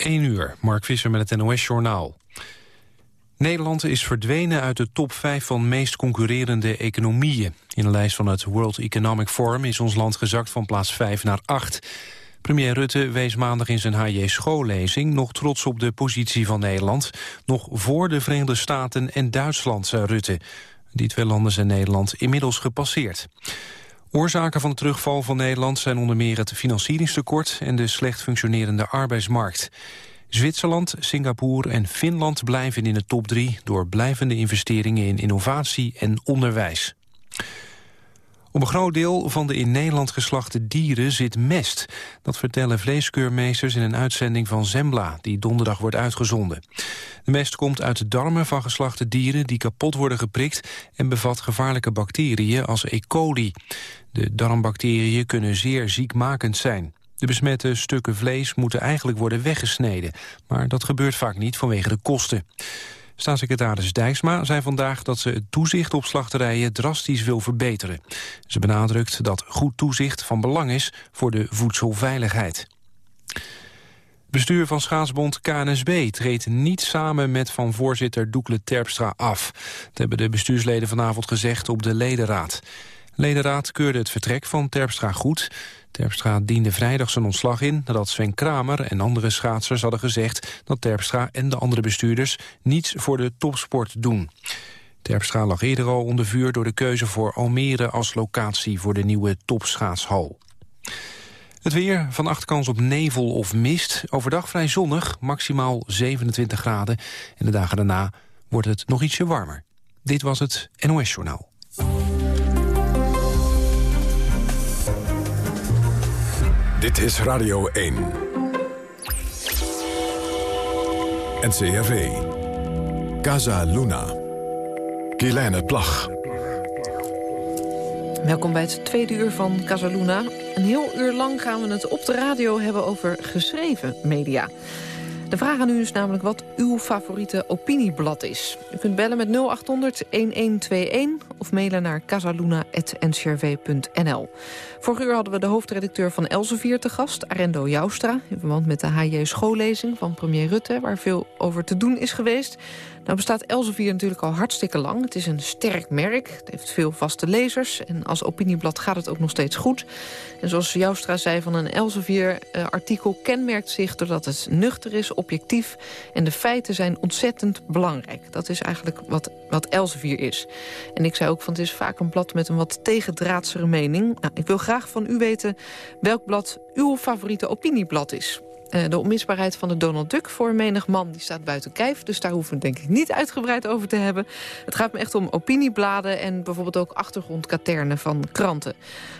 1 uur, Mark Visser met het NOS-journaal. Nederland is verdwenen uit de top 5 van meest concurrerende economieën. In de lijst van het World Economic Forum is ons land gezakt van plaats 5 naar 8. Premier Rutte wees maandag in zijn HJ schoollezing nog trots op de positie van Nederland. Nog voor de Verenigde Staten en Duitsland, zei Rutte. Die twee landen zijn Nederland inmiddels gepasseerd. Oorzaken van de terugval van Nederland zijn onder meer het financieringstekort en de slecht functionerende arbeidsmarkt. Zwitserland, Singapore en Finland blijven in de top drie door blijvende investeringen in innovatie en onderwijs. Op een groot deel van de in Nederland geslachte dieren zit mest. Dat vertellen vleeskeurmeesters in een uitzending van Zembla... die donderdag wordt uitgezonden. De mest komt uit de darmen van geslachte dieren... die kapot worden geprikt en bevat gevaarlijke bacteriën als E. coli. De darmbacteriën kunnen zeer ziekmakend zijn. De besmette stukken vlees moeten eigenlijk worden weggesneden. Maar dat gebeurt vaak niet vanwege de kosten. Staatssecretaris Dijksma zei vandaag dat ze het toezicht op slachterijen drastisch wil verbeteren. Ze benadrukt dat goed toezicht van belang is voor de voedselveiligheid. Bestuur van schaatsbond KNSB treedt niet samen met van voorzitter Doekle Terpstra af. Dat hebben de bestuursleden vanavond gezegd op de ledenraad. Ledenraad keurde het vertrek van Terpstra goed. Terpstra diende vrijdag zijn ontslag in nadat Sven Kramer en andere schaatsers hadden gezegd dat Terpstra en de andere bestuurders niets voor de topsport doen. Terpstra lag eerder al onder vuur door de keuze voor Almere als locatie voor de nieuwe topschaatshal. Het weer, van kans op nevel of mist. Overdag vrij zonnig, maximaal 27 graden. En de dagen daarna wordt het nog ietsje warmer. Dit was het NOS Journaal. Dit is Radio 1. NCRV. Casa Luna. Kielijne Plag. Welkom bij het tweede uur van Casaluna. Een heel uur lang gaan we het op de radio hebben over geschreven media. De vraag aan u is namelijk wat uw favoriete opinieblad is. U kunt bellen met 0800-1121 of mailen naar casaluna.ncrv.nl. Vorige uur hadden we de hoofdredacteur van Elsevier te gast, Arendo Joustra... in verband met de HJ schoollezing van premier Rutte... waar veel over te doen is geweest. Nou bestaat Elsevier natuurlijk al hartstikke lang. Het is een sterk merk, het heeft veel vaste lezers... en als opinieblad gaat het ook nog steeds goed. En zoals Joustra zei van een Elsevier-artikel... kenmerkt zich doordat het nuchter is, objectief... en de feiten zijn ontzettend belangrijk. Dat is eigenlijk wat, wat Elsevier is. En ik zei ook van het is vaak een blad met een wat tegendraadsere mening. Nou, ik wil graag van u weten welk blad uw favoriete opinieblad is. Eh, de onmisbaarheid van de Donald Duck voor menig man die staat buiten kijf. Dus daar hoeven we het denk ik niet uitgebreid over te hebben. Het gaat me echt om opiniebladen en bijvoorbeeld ook achtergrondkaternen van kranten.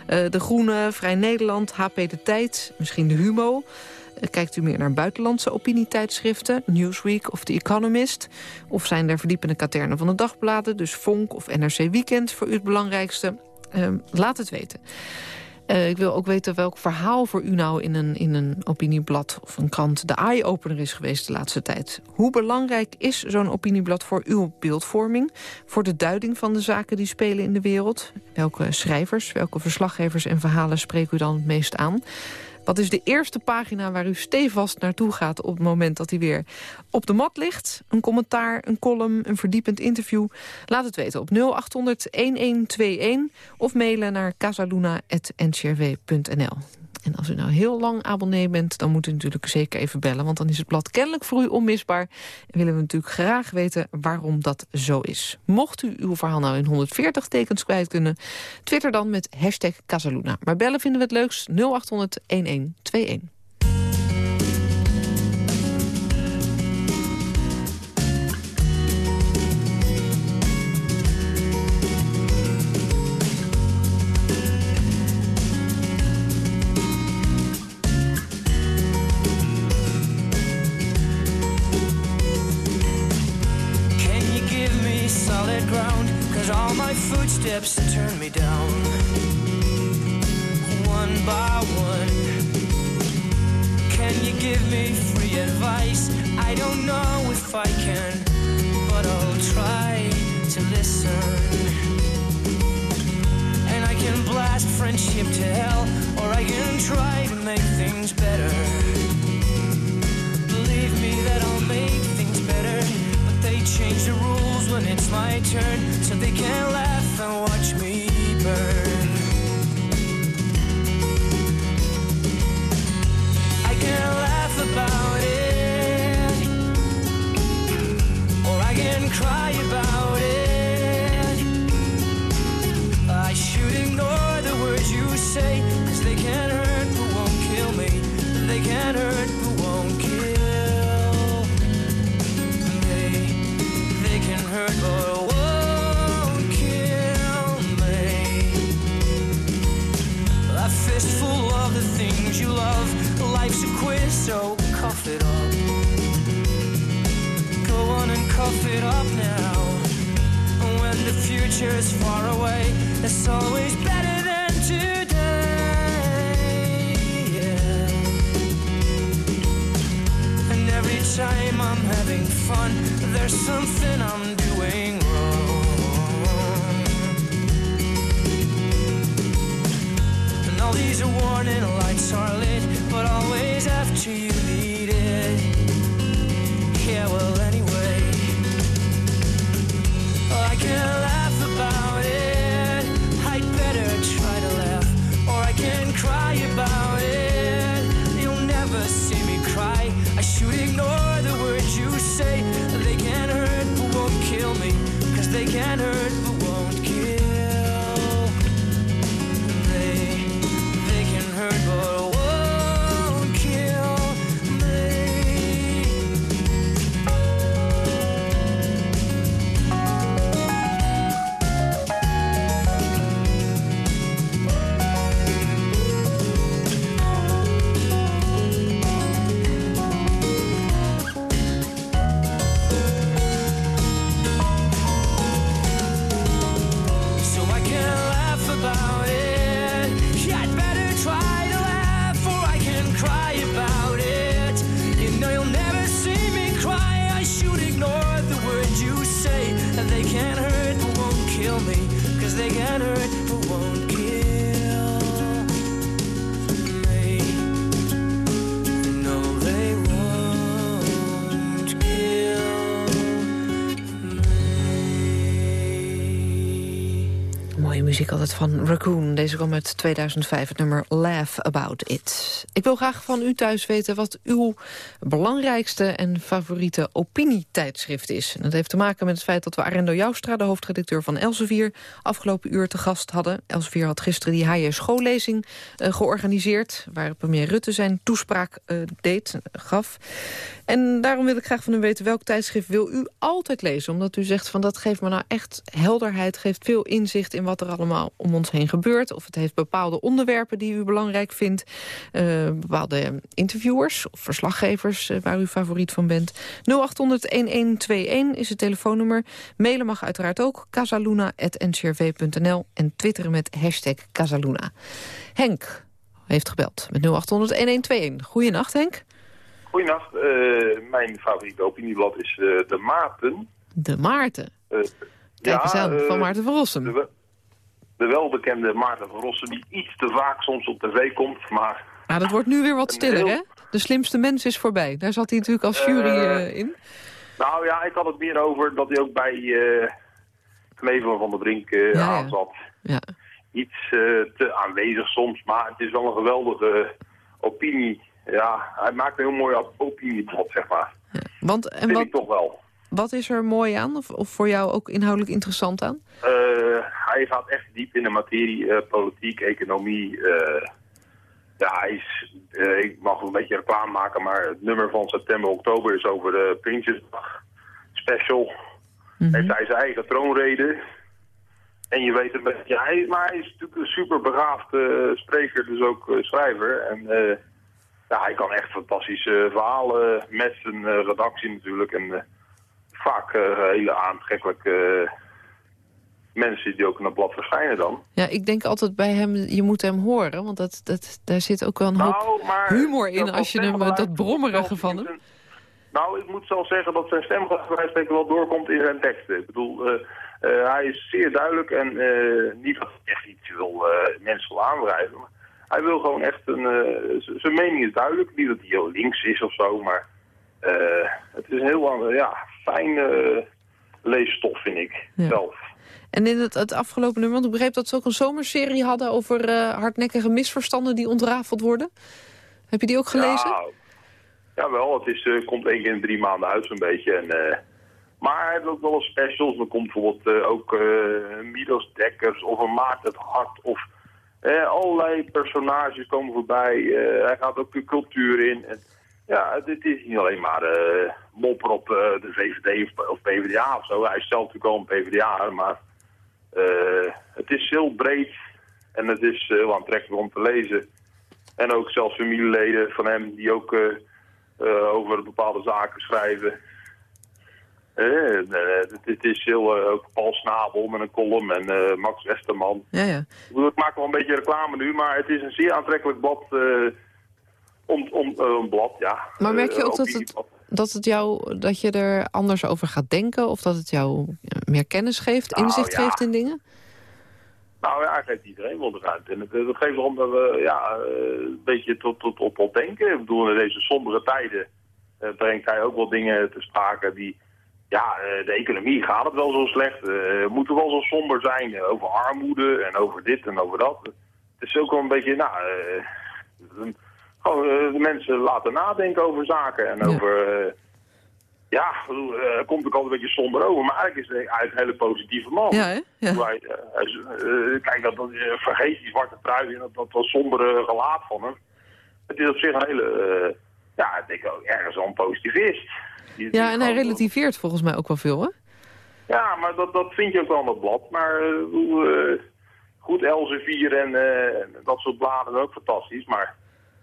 Uh, de Groene, Vrij Nederland, HP De Tijd, misschien de Humo. Uh, kijkt u meer naar buitenlandse opinietijdschriften, Newsweek of The Economist? Of zijn er verdiepende katernen van de dagbladen, dus Vonk of NRC Weekend voor u het belangrijkste? laat het weten. Uh, ik wil ook weten welk verhaal voor u nou in een, in een opinieblad of een krant de eye-opener is geweest de laatste tijd. Hoe belangrijk is zo'n opinieblad voor uw beeldvorming? Voor de duiding van de zaken die spelen in de wereld? Welke schrijvers, welke verslaggevers en verhalen spreken u dan het meest aan? Wat is de eerste pagina waar u stevast naartoe gaat... op het moment dat hij weer op de mat ligt? Een commentaar, een column, een verdiepend interview? Laat het weten op 0800-1121 of mailen naar casaluna.ncrw.nl. En als u nou heel lang abonnee bent, dan moet u natuurlijk zeker even bellen. Want dan is het blad kennelijk voor u onmisbaar. En willen we natuurlijk graag weten waarom dat zo is. Mocht u uw verhaal nou in 140 tekens kwijt kunnen... twitter dan met hashtag Casaluna. Maar bellen vinden we het leukst 0800 1121. So cough it up. Go on and cough it up now. And When the future's far away, it's always better than today. Yeah. And every time I'm having fun, there's something I'm doing wrong. And all these warning lights are lit, but always after you muziek altijd van Raccoon. Deze kwam uit 2005, het nummer Laugh About It. Ik wil graag van u thuis weten wat uw belangrijkste en favoriete opinietijdschrift is. En dat heeft te maken met het feit dat we Arendo Joustra, de hoofdredacteur van Elsevier, afgelopen uur te gast hadden. Elsevier had gisteren die HJ schoollezing eh, georganiseerd, waar premier Rutte zijn toespraak eh, deed, gaf. En daarom wil ik graag van u weten welk tijdschrift wil u altijd lezen. Omdat u zegt van dat geeft me nou echt helderheid, geeft veel inzicht in wat er allemaal om ons heen gebeurt. Of het heeft bepaalde onderwerpen die u belangrijk vindt. eh, bepaalde interviewers of verslaggevers eh, waar u favoriet van bent. 0800-1121 is het telefoonnummer. Mailen mag uiteraard ook. casaluna.ncrv.nl en twitteren met hashtag Casaluna. Henk heeft gebeld met 0800-1121. Goeienacht Henk. Goedenacht, eh, mijn favoriete opinieblad is De Maarten. De Maarten. Kijk eens aan, van Maarten van Rossum. De, de welbekende Maarten van Rossum, die iets te vaak soms op tv komt, maar... Maar dat wordt nu weer wat stiller, heel- hè? De slimste mens is voorbij. Daar zat hij natuurlijk als jury Eh, eh, in. Nou ja, ik had het meer over dat hij ook bij Klever van der Brink Ja, ja. aan zat. Ja. Iets te aanwezig soms, maar het is wel een geweldige opinie. Ja, hij maakt een heel mooi op- opinieblad, zeg maar. Want, en Vind wat, ik toch wel. Wat is er mooi aan? Of, of voor jou ook inhoudelijk interessant aan? Eh, hij gaat echt diep in de materie, eh, politiek, economie. eh. ja, hij is, ik mag een beetje reclame maken, maar het nummer van september, oktober is over de Prinsjesdag special. Mhm. Heeft hij zijn eigen troonrede. En je weet een beetje, hij, maar hij is natuurlijk een super begaafd eh, spreker, dus ook schrijver. En ja, hij kan echt fantastische verhalen met zijn redactie natuurlijk. En vaak eh, hele aantrekkelijke eh, mensen die ook in het blad verschijnen dan. Ja, ik denk altijd bij hem, je moet hem horen. Want dat, dat, daar zit ook wel een hoop... Nou, humor in als je hem, eh, dat brommerige zelfs van hem. Nou, ik moet zelf zeggen dat zijn spreken wel doorkomt in zijn teksten. Ik bedoel, hij is zeer duidelijk en niet dat hij echt iets wil, mensen wil aanwrijven. Maar hij wil gewoon echt een... zijn mening is duidelijk. Niet dat hij heel links is of zo, maar het is een heel eh, ja, fijn, eh, leesstof, vind ik, Ja. zelf. En in het, het afgelopen nummer, want ik begreep dat ze ook een zomerserie hadden... over eh, hardnekkige misverstanden die ontrafeld worden. Heb je die ook gelezen? Ja, jawel, het is, eh, komt één keer in drie maanden uit zo'n beetje. En, eh, maar hij heeft ook wel eens specials. Er komt bijvoorbeeld eh, ook eh Midos Dekkers of een Maart het Hart. Of eh, allerlei personages komen voorbij. Eh, hij gaat ook de cultuur in. En, ja, dit is niet alleen maar eh mopper op eh, de VVD of, of PvdA of zo. Hij is zelf natuurlijk al een PvdA, maar eh, het is heel breed. En het is heel aantrekkelijk om te lezen. En ook zelfs familieleden van hem die ook over bepaalde zaken schrijven. Het, is heel, ook Paul Snabel met een column en Max Westerman. Ja, ja. Ik bedoel, ik maak wel een beetje reclame nu, maar het is een zeer aantrekkelijk blad. Eh, om, om, eh, een blad, ja. Maar merk je Eh, ook dat het, dat, het jou, dat je er anders over gaat denken... of dat het jou eh, meer kennis geeft, Nou, inzicht ja. geeft in dingen? Nou ja, geeft iedereen wel de ruimte. En het, het geeft erom dat we ja, eh, een beetje tot, tot op tot denken. Ik bedoel, in deze sombere tijden eh, brengt hij ook wel dingen te sprake die... Ja, eh, de economie gaat het wel zo slecht. Eh moeten we wel zo somber zijn eh, over armoede en over dit en over dat. Het is ook wel een beetje, nou... eh, een- gewoon eh, de mensen laten nadenken over zaken en Ja. over... eh, ja, eh, komt ook altijd een beetje somber over. Maar eigenlijk is hij eigenlijk een hele positieve man. Ja, hè? Ja. Hij, kijk, dat, dat, vergeet die zwarte trui en dat, dat, dat sombere gelaat van hem. Het is op zich een hele, ja, ik denk ook ergens wel een positivist. Die- die Ja, en hij relativeert volgens mij ook wel veel, hè? Ja, maar dat, dat vind je ook wel in dat blad. Maar goed, Elsevier en dat soort bladen ook fantastisch. Maar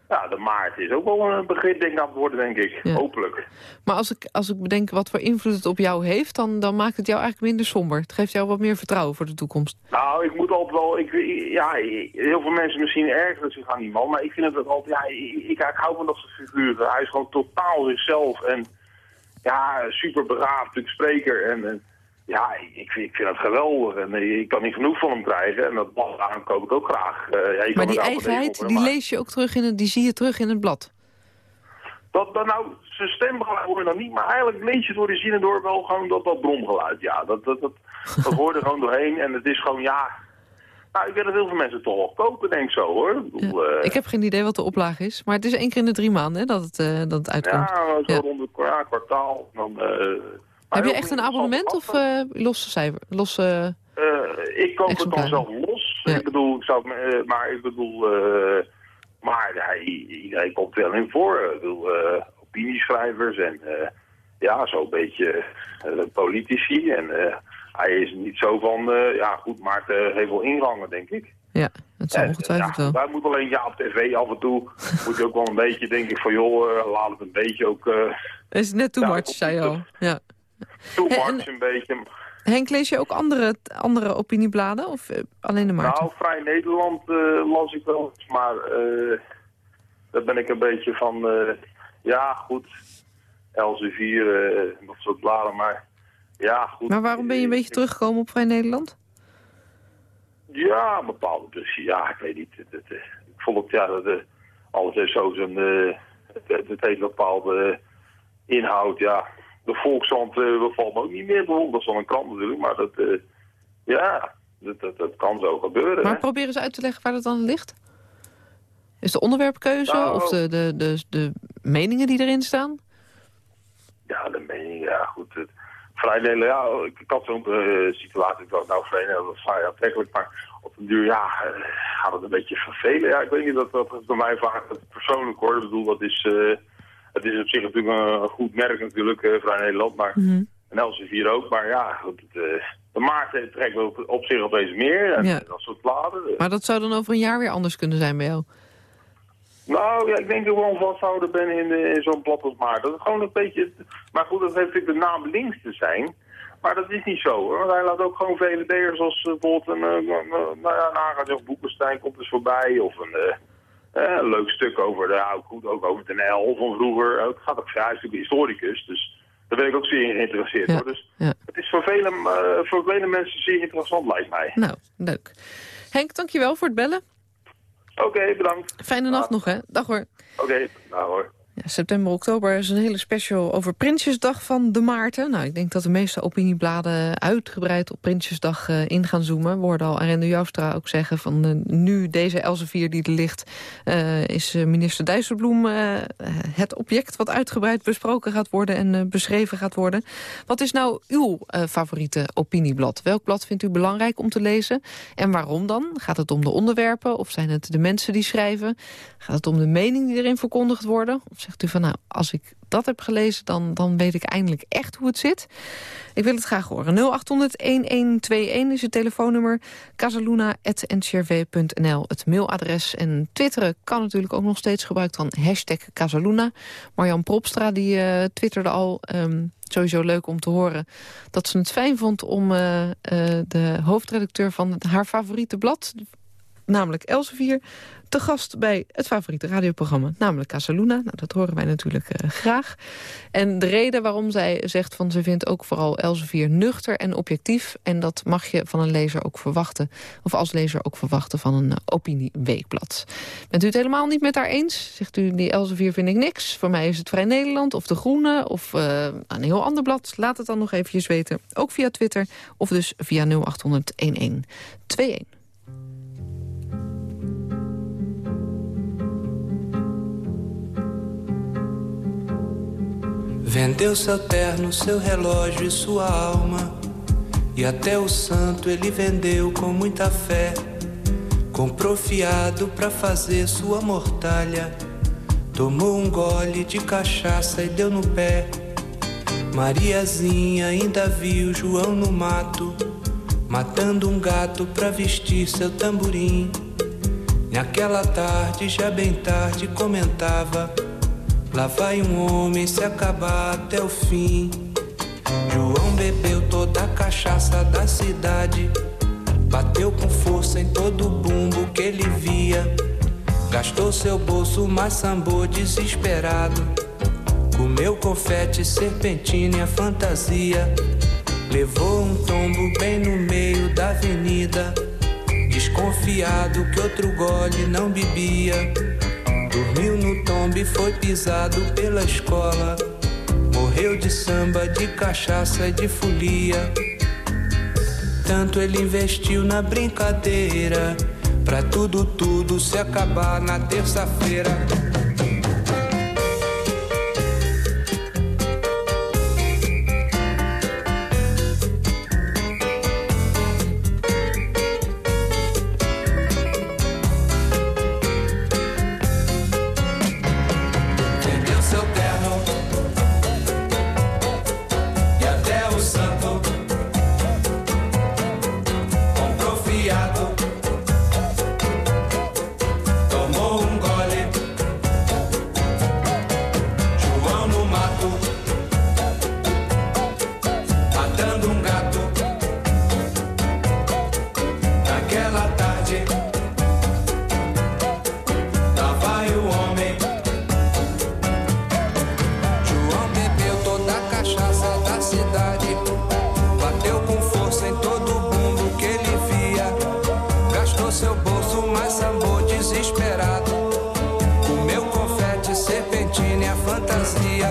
ja, de maart is ook wel een begrip denk ik aan het worden, denk ik. Ja. Hopelijk. Maar als ik, als ik bedenk wat voor invloed het op jou heeft... Dan, dan maakt het jou eigenlijk minder somber. Het geeft jou wat meer vertrouwen voor de toekomst. Nou, ik moet altijd wel, ik, ja, heel veel mensen misschien ergeren zich aan die man, maar ik vind het altijd, ja, ik, ik, ik hou van dat soort figuren. Hij is gewoon totaal zichzelf en ja, super begaafd, natuurlijk spreker en, en ja, ik, vind- ik vind het geweldig en eh, ik kan niet genoeg van hem krijgen en dat blad daarom koop ik ook graag. Eh, ja, je Maar die eigenheid, die maar- lees je ook terug in het, die zie je terug in het blad. Dat, dat nou, zijn stemgeluid hoor je dan niet, maar eigenlijk lees je door de zinnen door wel gewoon dat, dat bromgeluid. Ja, dat, dat, dat, dat hoort er gewoon doorheen en het is gewoon, ja... Nou, ik weet dat heel veel mensen toch kopen, denk ik zo, hoor. Ik Ja. eh, Ik heb geen idee wat de oplage is. Maar het is één keer in de drie maanden hè, dat, het, eh, dat het uitkomt. Ja, zo Ja. rond het kwartaal. Dan, heb je echt een abonnement of interessante eh losse cijfer? Losse, Eh, ik koop het dan zelf los. Ja. Ik bedoel, ik zou, het eh, maar ik bedoel, maar iedereen komt wel in voor. Ik bedoel, opinieschrijvers en ja, zo'n beetje politici. En hij is niet zo van, ja goed, Maarten heeft wel ingangen, denk ik. ja, het zal En, ongetwijfeld ja, wel. Wij moeten alleen, ja, op tv af en toe moet je ook wel een beetje, denk ik, van joh, laat het een beetje ook uh, Is net too Ja, much, dat zei je al. Ja. Too much een beetje. Henk, lees je ook andere, andere opiniebladen of eh, alleen de Maarten? Nou, Vrij Nederland eh, las ik wel eens, maar eh, daar ben ik een beetje van, ja goed, Elsevier, dat soort bladen, maar ja goed. maar waarom ben je een beetje teruggekomen op Vrij Nederland? Ja, bepaalde dus, ja, ik weet niet. Het, het, ik vond het, ja, dat, alles heeft zo zijn, het, het heeft bepaalde inhoud, ja. De Volkshand eh bevalt me ook niet meer, bijvoorbeeld, dat is wel een krant natuurlijk, maar dat, eh, ja, dat, dat, dat kan zo gebeuren. Maar hè. probeer eens uit te leggen waar dat dan ligt. Is de onderwerpkeuze Nou. of de, de, de, de meningen die erin staan? Ja, de mening, ja goed. Het, vrij ja, ik, had zo'n eh, situatie, ik dacht, nou Vrij Nederland was vrij aantrekkelijk, maar op de duur, ja, eh, gaat het een beetje vervelen. Ja, ik weet niet, dat, dat is bij mij vaak persoonlijk hoor. Ik bedoel, dat is, eh, het is op zich natuurlijk een, een goed merk natuurlijk, eh, Vrij Nederland, maar Mhm. en Elsevier ook. Maar ja, goed, het, eh, de Maarten trekt wel op, op zich opeens meer en Ja. dat soort bladen. Maar dat zou dan over een jaar weer anders kunnen zijn bij jou. Nou, ja, ik denk dat ik wel een vasthouden ben in, eh, in zo'n blad als Maarten. Dat is gewoon een beetje... Maar goed, dat heeft natuurlijk de naam links te zijn. Maar dat is niet zo, hoor. Want hij laat ook gewoon VVD'ers als eh, bijvoorbeeld een... nou ja, Naga of Boekenstein komt dus voorbij. Of een, een leuk stuk over de... Ja, ook goed, ook over de NL van vroeger. Eh, Het gaat ook... Hij is natuurlijk historicus, dus... Daar ben ik ook zeer in geïnteresseerd, Ja, hoor. Dus ja. het is voor vele, eh, voor vele mensen zeer interessant, lijkt mij. Nou, leuk. Henk, dankjewel voor het bellen. Oké, bedankt. Fijne nacht nog, hè. Dag hoor. Oké, nou hoor. September, oktober is een hele special over Prinsjesdag van de Maarten. Nou, ik denk dat de meeste opiniebladen uitgebreid op Prinsjesdag uh, in gaan zoomen. We hoorden al Arendo Joustra ook zeggen van uh, nu deze Elsevier die er ligt... Uh, is minister Dijsselbloem het object wat uitgebreid besproken gaat worden en beschreven gaat worden. Wat is nou uw favoriete opinieblad? Welk blad vindt u belangrijk om te lezen? En waarom dan? Gaat het om de onderwerpen of zijn het de mensen die schrijven? Gaat het om de mening die erin verkondigd worden? Of zegt u van, nou, als ik dat heb gelezen, dan, dan weet ik eindelijk echt hoe het zit? Ik wil het graag horen. 0800-1121 is het telefoonnummer. casaluna.ncrv.nl, het mailadres. En twitteren kan natuurlijk ook nog steeds gebruikt van hashtag Casaluna. Marjan Propstra, die uh, twitterde al... Um, sowieso leuk om te horen dat ze het fijn vond om uh, uh, de hoofdredacteur van haar favoriete blad namelijk Elsevier, te gast bij het favoriete radioprogramma, namelijk Casaluna. Nou, dat horen wij natuurlijk uh, graag. En de reden waarom zij zegt van ze vindt ook vooral Elsevier nuchter en objectief. En dat mag je van een lezer ook verwachten, of als lezer ook verwachten van een uh, opinieweekblad. Bent u het helemaal niet met haar eens? Zegt u, die Elsevier vind ik niks. Voor mij is het Vrij Nederland of De Groene of uh, een heel ander blad. Laat het dan nog eventjes weten. Ook via Twitter of dus via 0800 1121. Vendeu seu terno, seu relógio e sua alma. E até o santo ele vendeu com muita fé. Comprou fiado pra fazer sua mortalha. Tomou um gole de cachaça e deu no pé. Mariazinha ainda viu João no mato, matando um gato pra vestir seu tamborim. Naquela tarde, já bem tarde, comentava Lá vai um homem se acabar até o fim. João bebeu toda a cachaça da cidade. Bateu com força em todo o bumbo que ele via. Gastou seu bolso, mas sambou desesperado. Comeu confete, serpentina e a fantasia. Levou um tombo bem no meio da avenida. Desconfiado que outro gole não bebia. Dormiu no tombe, foi pisado pela escola. Morreu de samba, de cachaça e de folia. Tanto ele investiu na brincadeira. Pra tudo, tudo se acabar na terça-feira.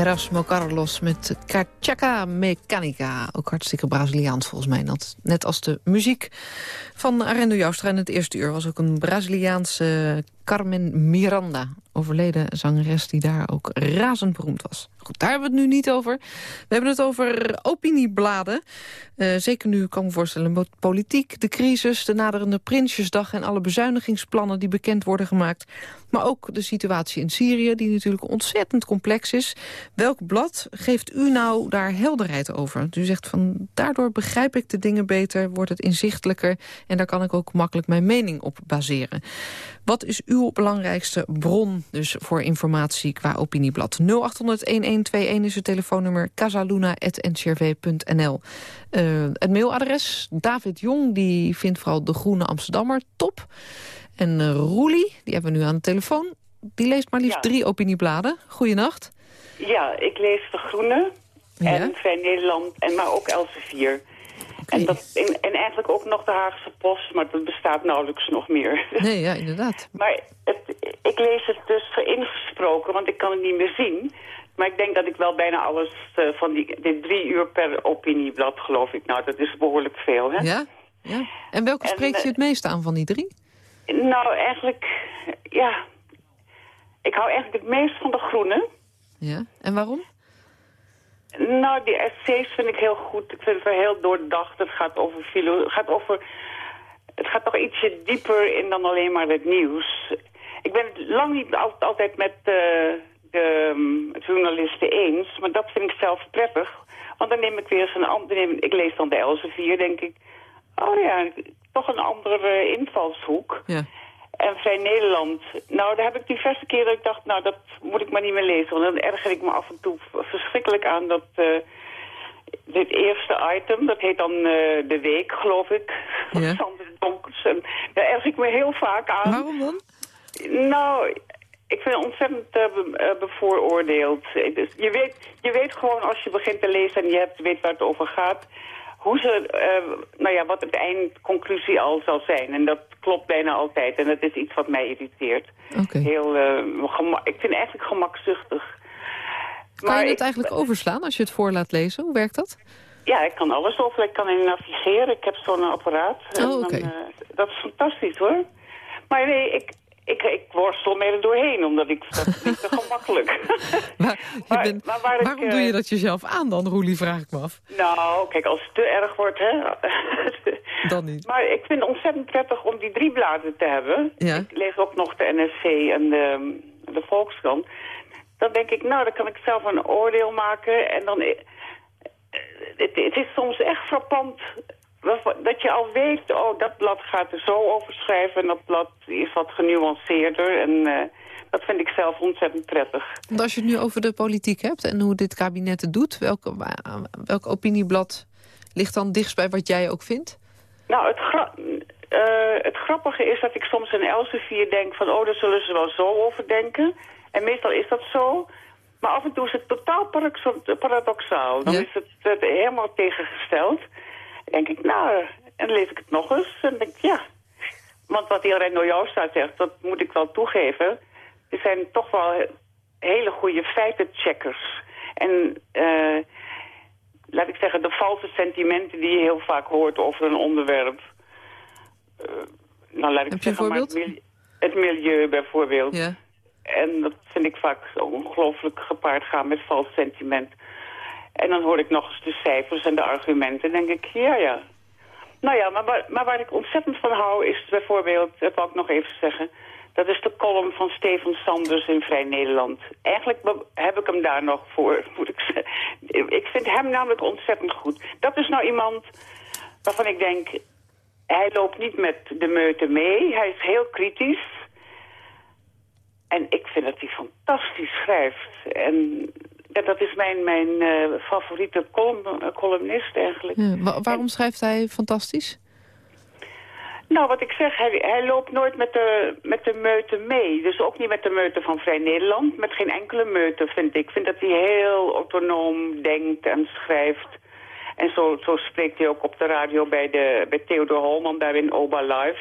Erasmo Carlos met Cachaca Mechanica. Ook hartstikke Braziliaans volgens mij. net als de muziek van Arendo Joustra in het eerste uur... was ook een Braziliaanse Carmen Miranda. Overleden zangeres die daar ook razend beroemd was. Goed, daar hebben we het nu niet over. We hebben het over opiniebladen. Uh, zeker nu, kan ik me voorstellen, politiek, de crisis... de naderende Prinsjesdag en alle bezuinigingsplannen die bekend worden gemaakt. Maar ook de situatie in Syrië, die natuurlijk ontzettend complex is. Welk blad geeft u nou daar helderheid over? U zegt van, daardoor begrijp ik de dingen beter, wordt het inzichtelijker... en daar kan ik ook makkelijk mijn mening op baseren. Wat is uw belangrijkste bron dus voor informatie qua opinieblad? 0800-1121 is het telefoonnummer casaluna.ncrv.nl. Uh, het mailadres, David Jong, die vindt vooral De Groene Amsterdammer top. En uh, Roelie, die hebben we nu aan de telefoon, die leest maar liefst Ja. drie opiniebladen. Goeienacht. Ja, ik lees De Groene Ja. en Vrij Nederland, en maar ook Elsevier. En, dat, en, en eigenlijk ook nog de Haagse Post, maar dat bestaat nauwelijks nog meer. Nee, ja, inderdaad. maar het, ik lees het dus ingesproken, want ik kan het niet meer zien. Maar ik denk dat ik wel bijna alles eh, van die, drie uur per opinieblad, geloof ik. Nou, dat is behoorlijk veel, hè? Ja? ja. En welke En, spreekt je eh, het meest aan van die drie? Nou, eigenlijk, ja... Ik hou eigenlijk het meest van De Groene. Ja. En waarom? Nou, die essays vind ik heel goed. Ik vind het heel doordacht. Het gaat over filo het gaat over... Het gaat toch ietsje dieper in dan alleen maar het nieuws. Ik ben het lang niet al- altijd met eh, de um, journalisten eens, maar dat vind ik zelf prettig. Want dan neem ik weer eens een andere... Ik lees dan de Elsevier, denk ik... Oh ja, toch een andere invalshoek. Ja. En Vrij Nederland, nou, daar heb ik diverse keren dat ik dacht, nou, dat moet ik maar niet meer lezen. Want dan erger ik me af en toe verschrikkelijk aan dat, eh, dit eerste item, dat heet dan eh, De Week, geloof ik, van Ja. Sander Donkers. En daar erger ik me heel vaak aan. Waarom dan? Nou, ik vind het ontzettend eh, be- bevooroordeeld. Dus je, weet, je weet gewoon als je begint te lezen en je hebt, weet waar het over gaat... Hoe ze, nou ja, wat het eindconclusie al zal zijn. En dat klopt bijna altijd. En dat is iets wat mij irriteert. Heel, eh, ik vind het eigenlijk gemakzuchtig. Kan je het eigenlijk overslaan als je het voor laat lezen? Hoe werkt dat? Ja, ik kan alles over. Ik kan in navigeren. Ik heb zo'n apparaat. Oh, oké. eh, dat is fantastisch, hoor. Maar nee, ik, ik, ik worstel me er doorheen, omdat ik dat niet zo gemakkelijk. Maar, je Maar- bent- maar waar waarom eh, doe je dat jezelf aan dan, Roelie, vraag ik me af. nou, kijk, als het te erg wordt, hè. Dan niet. maar ik vind het ontzettend prettig om die drie bladen te hebben. Ja. Ik lees ook nog de NSC en de, de Volkskrant. Dan denk ik, nou, dan kan ik zelf een oordeel maken. En dan... eh, Het, het is soms echt frappant dat je al weet... oh, dat blad gaat er zo over schrijven... en dat blad is wat genuanceerder. En eh, dat vind ik zelf ontzettend prettig. Want als je het nu over de politiek hebt en hoe dit kabinet het doet... welk, wa- welk opinieblad ligt dan dichtst bij wat jij ook vindt? Nou, het, gra- eh, het grappige is dat ik soms in Elsevier denk van... oh, daar zullen ze wel zo over denken. En meestal is dat zo. Maar af en toe is het totaal paradoxaal. Dan Ja. is het, helemaal tegengesteld. Dan denk ik, nou, en dan lees ik het nog eens. En denk ik, ja. Want wat die Reno Jouwstra zegt, dat moet ik wel toegeven. Er zijn toch wel he- hele goede feitencheckers. En... eh laat ik zeggen, de valse sentimenten die je heel vaak hoort over een onderwerp. Eh, nou, laat ik Heb zeggen, maar het, milieu bijvoorbeeld. Ja. En dat vind ik vaak zo ongelooflijk gepaard gaan met vals sentiment. En dan hoor ik nog eens de cijfers en de argumenten. En denk ik, ja, ja. Nou ja, maar, maar waar ik ontzettend van hou is bijvoorbeeld, dat wil ik nog even zeggen... dat is de column van Steven Sanders in Vrij Nederland. Eigenlijk heb ik hem daar nog voor, moet ik zeggen. Ik vind hem namelijk ontzettend goed. Dat is nou iemand waarvan ik denk... hij loopt niet met de meute mee, hij is heel kritisch... En ik vind dat hij fantastisch schrijft. En dat, dat is mijn, mijn eh, favoriete column, eh, columnist eigenlijk. Ja. Wa- waarom schrijft hij fantastisch? Nou, wat ik zeg, hij, hij loopt nooit met de, met de meute mee. Dus ook niet met de meute van Vrij Nederland. Met geen enkele meute, vind ik. Ik vind dat hij heel autonoom denkt en schrijft. En zo, zo spreekt hij ook op de radio bij, de, bij Theodor Holman, daar in Oba Live.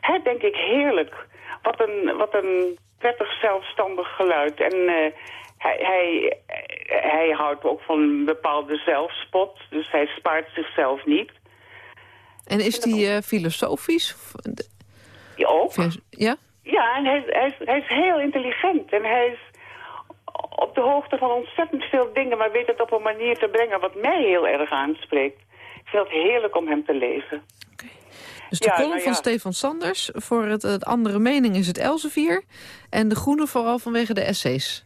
Hij denk ik heerlijk. Wat een, wat een prettig zelfstandig geluid. En eh, hij, hij, hij houdt ook van een bepaalde zelfspot. Dus hij spaart zichzelf niet. En is die eh, filosofisch? Of- Ja, ook. Ja? Ja, en hij, is- hij, is, hij is heel intelligent. En hij is op de hoogte van ontzettend veel dingen... maar weet het op een manier te brengen wat mij heel erg aanspreekt. Ik vind het heerlijk om hem te lezen. Dus de Ja, column nou van. Stefan Sanders. Voor het, het andere mening is het Elsevier. En de groene vooral vanwege de essays.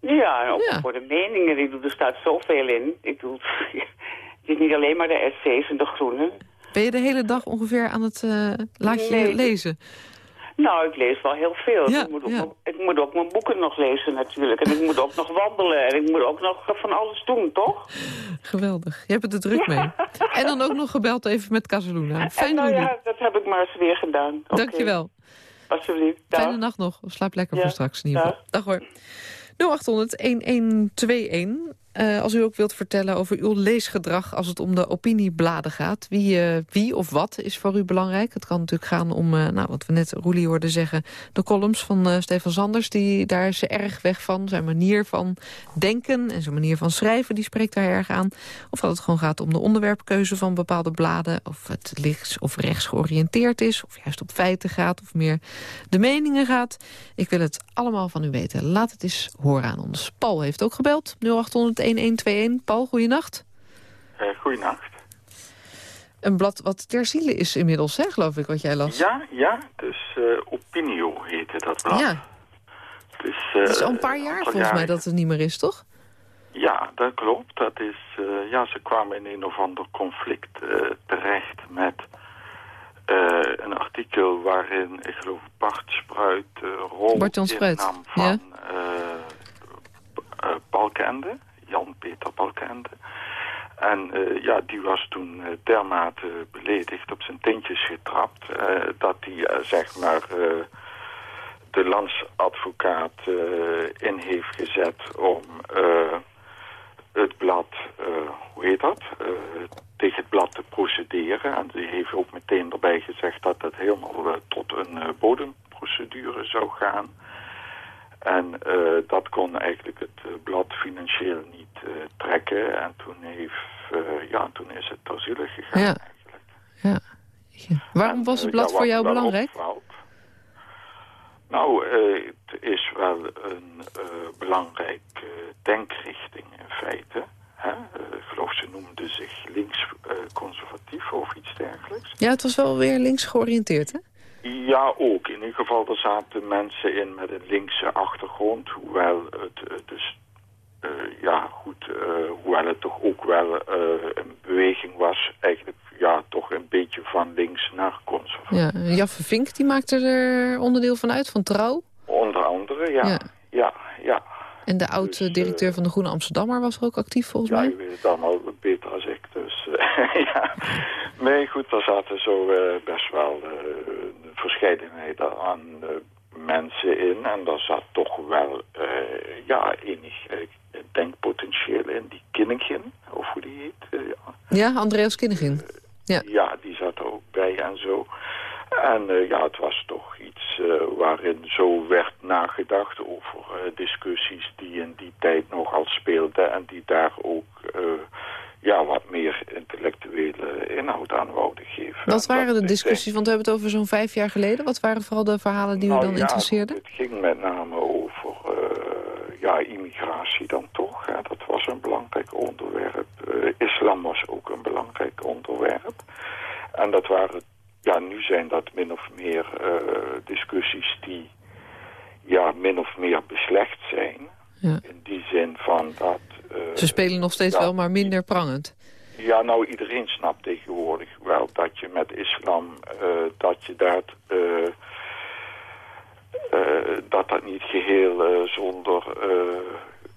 Ja, ook Ja. voor de meningen. Ik bedoel, er staat zoveel in. Ik bedoel, het is niet alleen maar de essays en de groene. Ben je de hele dag ongeveer aan het eh laat je Nee. lezen? Nou, ik lees wel heel veel. Ja, ik, moet ook ja. ik moet ook mijn boeken nog lezen natuurlijk. En ik moet ook nog wandelen. En ik moet ook nog van alles doen, toch? Geweldig. Je hebt het er druk mee. En dan ook nog gebeld even met Casaluna. en Fijne nou Rudy. ja, dat heb ik maar eens weer gedaan. Oké, Dankjewel. Alsjeblieft. Dag. Fijne nacht nog. Slaap lekker Ja, voor straks in ieder geval. Dag hoor. 0800-1121. Eh, als u ook wilt vertellen over uw leesgedrag als het om de opiniebladen gaat. Wie, eh, wie of wat is voor u belangrijk? Het kan natuurlijk gaan om, eh, nou, wat we net Roelie hoorden zeggen... de columns van Stefan Sanders, die, daar is ze erg weg van. Zijn manier van denken en zijn manier van schrijven, die spreekt daar erg aan. Of dat het gewoon gaat om de onderwerpkeuze van bepaalde bladen... of het links of rechts georiënteerd is... of juist op feiten gaat of meer de meningen gaat. Ik wil het allemaal van u weten. Laat het eens horen aan ons. Paul heeft ook gebeld, 0800-1121. Paul, goeienacht. Uh, goeienacht. Een blad wat ter ziele is inmiddels, hè, geloof ik, wat jij las. Ja, ja, dus uh, Opinio heette dat blad. Ja. Dus, uh, het is al een paar jaar volgens mij dat het niet meer is, toch? Ja, dat klopt. Dat is, uh, ja, ze kwamen in een of ander conflict terecht met een artikel waarin, ik geloof, Bart Spruit rol innam van ja. uh, Balkende, Jan-Peter Balkende. En uh, ja, die was toen uh, dermate beledigd, op zijn tintjes getrapt, uh, dat hij, zeg maar, de landsadvocaat in heeft gezet om het blad, hoe heet dat, tegen het blad te procederen. En die heeft ook meteen erbij gezegd dat dat helemaal tot een bodemprocedure zou gaan. En uh, dat kon eigenlijk het uh, blad financieel niet uh, trekken. En toen, heeft, ja, toen is het ter ziele gegaan ja. eigenlijk. Ja. ja. Waarom was het blad ja, voor jou belangrijk? Opvalt, nou, het is wel een belangrijke denkrichting in feite. Hè? ik geloof ze noemden zich links-conservatief of iets dergelijks. Ja, het was wel weer links georiënteerd, hè? Ja, ook. In ieder geval, er zaten mensen in met een linkse achtergrond. Hoewel het uh, dus, uh, ja goed, uh, hoewel het toch ook wel een beweging was. Eigenlijk, ja, toch een beetje van links naar conservatief. Ja, Jaffe Vink, die maakte er onderdeel van uit, van Trouw. Onder andere, ja. Ja, ja. ja. En de oud-directeur dus, van de Groene Amsterdammer was er ook actief, volgens ja, mij? Ja, je weet het allemaal beter als ik, dus ja. Nee, goed, daar zaten zo best wel verscheidenheid aan uh, mensen in. En daar zat toch wel uh, ja, enig uh, denkpotentieel in. Die Kinnigin, of hoe die heet. ja. Andreas Kinnigin. Ja. ja, die zat er ook bij en zo. En ja, het was toch iets waarin zo werd nagedacht over discussies die in die tijd nogal speelden. En die daar ook ja, wat meer intellectuele inhoud aan wouden. Wat waren de discussies? Want we hebben het over zo'n vijf jaar geleden. Wat waren vooral de verhalen die nou, u dan ja, interesseerden? Het ging met name over uh, ja, immigratie dan toch. Hè. Dat was een belangrijk onderwerp. Uh, islam was ook een belangrijk onderwerp. En dat waren, ja, nu zijn dat min of meer uh, discussies die ja, min of meer beslecht zijn. Ja. In die zin van dat... Uh, Ze spelen nog steeds wel, maar minder prangend. Ja, nou, iedereen snapt tegenwoordig wel dat je met islam, uh, dat je dat, uh, uh, dat dat niet geheel zonder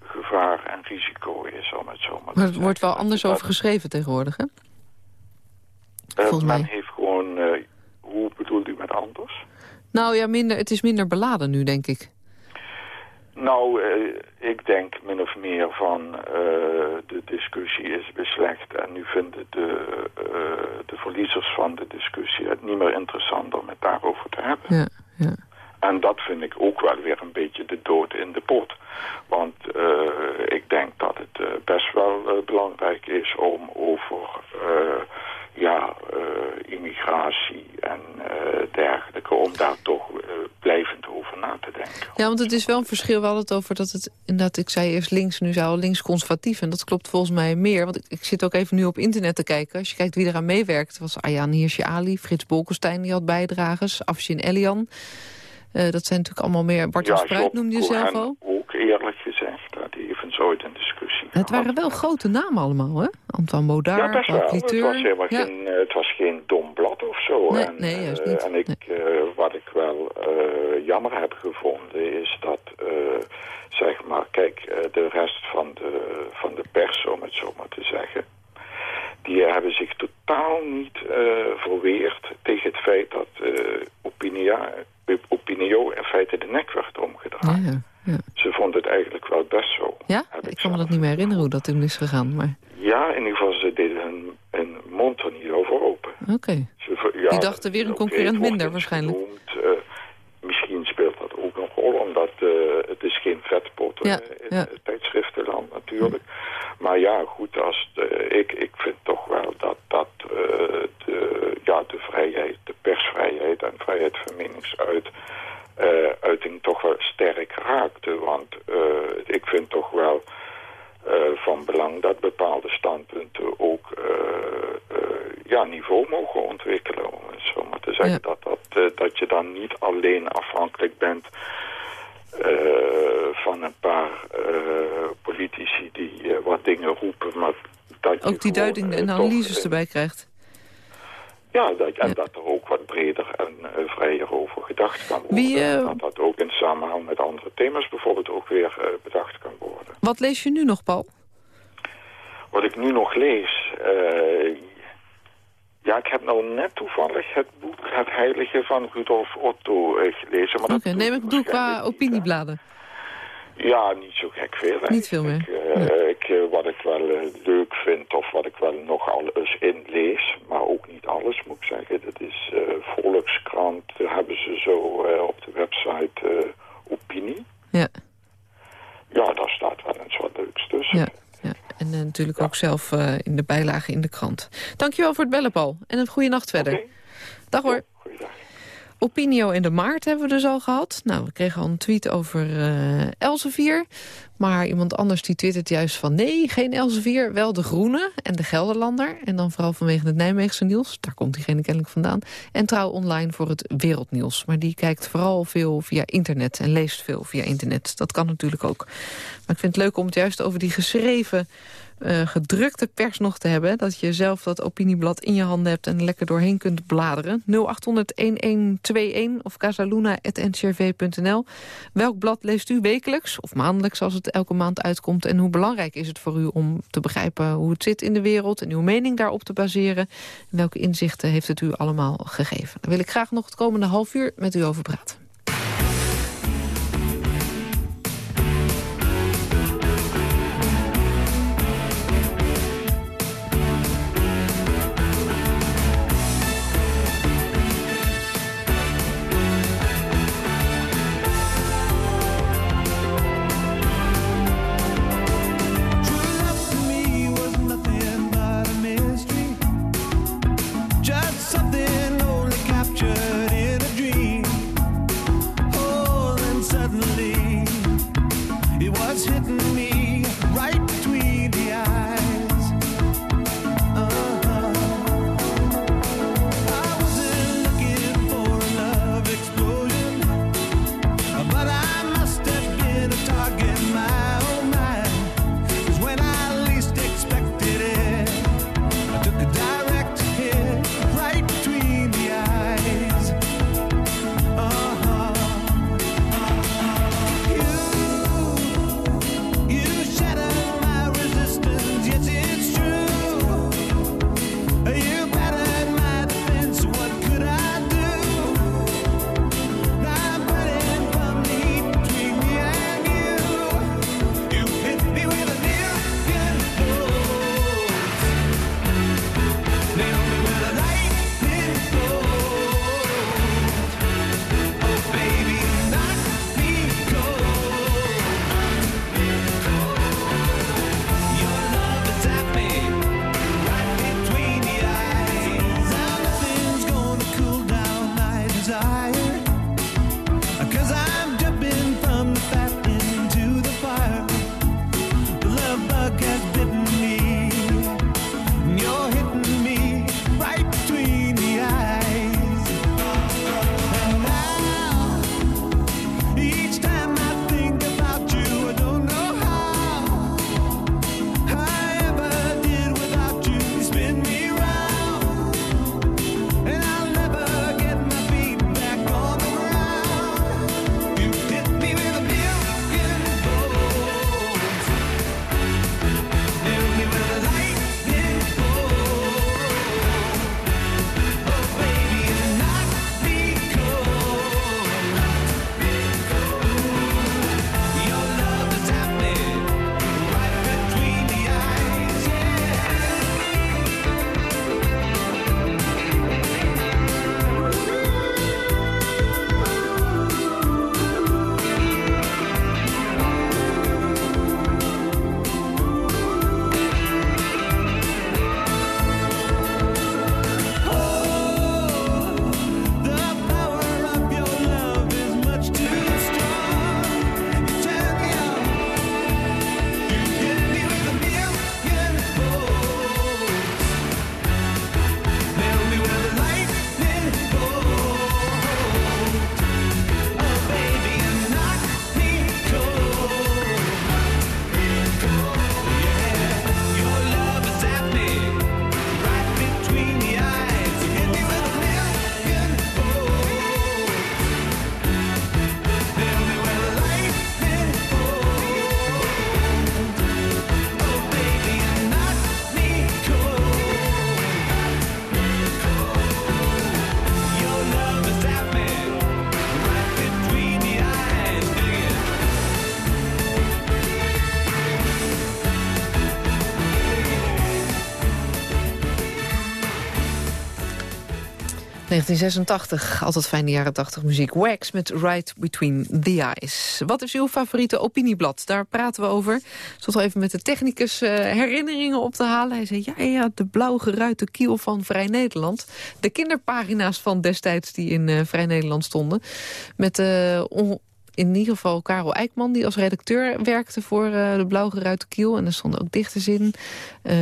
gevaar en risico is, om het zo maar Maar het wordt wel anders over geschreven tegenwoordig, hè? Volgens men mij. heeft gewoon, hoe bedoelt u met anders? Nou ja, minder, het is minder beladen nu, denk ik. Nou, ik denk min of meer van uh, de discussie is beslecht en nu vinden de, uh, de verliezers van de discussie het niet meer interessant om het daarover te hebben. Ja, ja. En dat vind ik ook wel weer een beetje de dood in de pot. Want ik denk dat het best wel belangrijk is om over ja, eh, immigratie en eh, dergelijke, om daar toch eh, blijvend over na te denken. Ja, want het is wel een verschil. We hadden het over dat het inderdaad, ik zei eerst links, nu zou links conservatief. En dat klopt volgens mij meer. Want ik, ik zit ook even nu op internet te kijken. Als je kijkt wie eraan meewerkt, was Ayaan Hirsi Ali, Frits Bolkestein, die had bijdragers, Afshin Elian. Dat zijn natuurlijk allemaal meer... Bart ja, Spruit noemde je zelf al. ook eerlijk gezegd, dat die even ooit een discussie Het waren wel grote namen allemaal, hè? Antoine Ja, best wel. Het was, helemaal Ja. geen, het was geen dom blad of zo. Nee, en, nee, juist eh, niet. En ik, eh, wat ik wel eh, jammer heb gevonden is dat, zeg maar, kijk, de rest van de, van de pers, om het zo maar te zeggen, die hebben zich totaal niet verweerd tegen het feit dat Opinia, Opinio in feite de nek werd omgedraaid. Ja, ja. Ze vonden het eigenlijk wel best zo. Ja? Ik kan me dat niet meer herinneren hoe dat toen is gegaan, maar Ja, in ieder geval, ze deden hun, hun mond er niet over open. oké. Ver- ja, Die dachten weer een concurrent minder waarschijnlijk. genoemd, eh, misschien speelt dat ook een rol, omdat eh, het is geen vetpot eh, Ja, in ja. het tijdschriftenland natuurlijk. Maar ja, goed, als de, ik, ik vind toch wel dat, dat de, ja, de vrijheid, de persvrijheid en vrijheid van meningsuit... uiting toch wel sterk raakte. Want ik vind toch wel van belang dat bepaalde standpunten ook eh, eh, ja, niveau mogen ontwikkelen. Om het zo maar te zeggen. Ja. Dat, dat, eh, dat je dan niet alleen afhankelijk bent eh, van een paar eh, politici die eh, wat dingen roepen. Maar dat je Ook die eh, en analyses eh, erbij krijgt. Ja, dat, en Ja. dat er ook wat breder en eh, vrijer over gedacht kan worden. Wie, eh, En Dat dat ook in samenhang met andere thema's bijvoorbeeld ook weer eh, bedacht kan worden. Wat lees je nu nog, Paul? Wat ik nu nog lees... ja, ik heb nou net toevallig het boek Het Heilige van Rudolf Otto gelezen. maar Oké, dat neem ik doe qua opiniebladen. Ja, niet zo gek veel. Niet veel meer. Ik, eh, ik, wat ik wel eh, leuk vind, of wat ik wel nogal eens inlees, maar ook niet alles moet ik zeggen. Dat is eh, Volkskrant, daar hebben ze zo eh, op de website opinie. Ja, Ja, daar staat wel eens wat leuks tussen. ja, ja. En natuurlijk ook zelf in de bijlage in de krant. Dankjewel voor het bellen, Paul. En een goede nacht verder. Dag hoor. Opinio in de maart hebben we dus al gehad. Nou, we kregen al een tweet over eh Elsevier. Maar iemand anders die twittert juist van... nee, geen Elsevier, wel de Groene en de Gelderlander. En dan vooral vanwege het Nijmeegse nieuws. Daar komt diegene kennelijk vandaan. En Trouw Online voor het wereldnieuws. Maar die kijkt vooral veel via internet en leest veel via internet. Dat kan natuurlijk ook. Maar ik vind het leuk om het juist over die geschreven... eh, gedrukte pers nog te hebben. Dat je zelf dat opinieblad in je handen hebt... en er lekker doorheen kunt bladeren. 0800-1121 of casaluna.ncrv.nl. Welk blad leest u wekelijks of maandelijks als het elke maand uitkomt? En hoe belangrijk is het voor u om te begrijpen hoe het zit in de wereld... en uw mening daarop te baseren? En welke inzichten heeft het u allemaal gegeven? Daar wil ik graag nog het komende half uur met u over praten. It was hitting me 1986, altijd fijne jaren 80 muziek. Wax met Right Between the Eyes. Wat is uw favoriete opinieblad? Daar praten we over. Ik zat even met de technicus eh, herinneringen op te halen. Hij zei, ja, ja, de blauw geruite kiel van Vrij Nederland. De kinderpagina's van destijds die in eh, Vrij Nederland stonden. Met on- in ieder geval Karel Eikman, die als redacteur werkte voor eh, de Blauw Geruite Kiel. En er stonden ook dichters in. Eh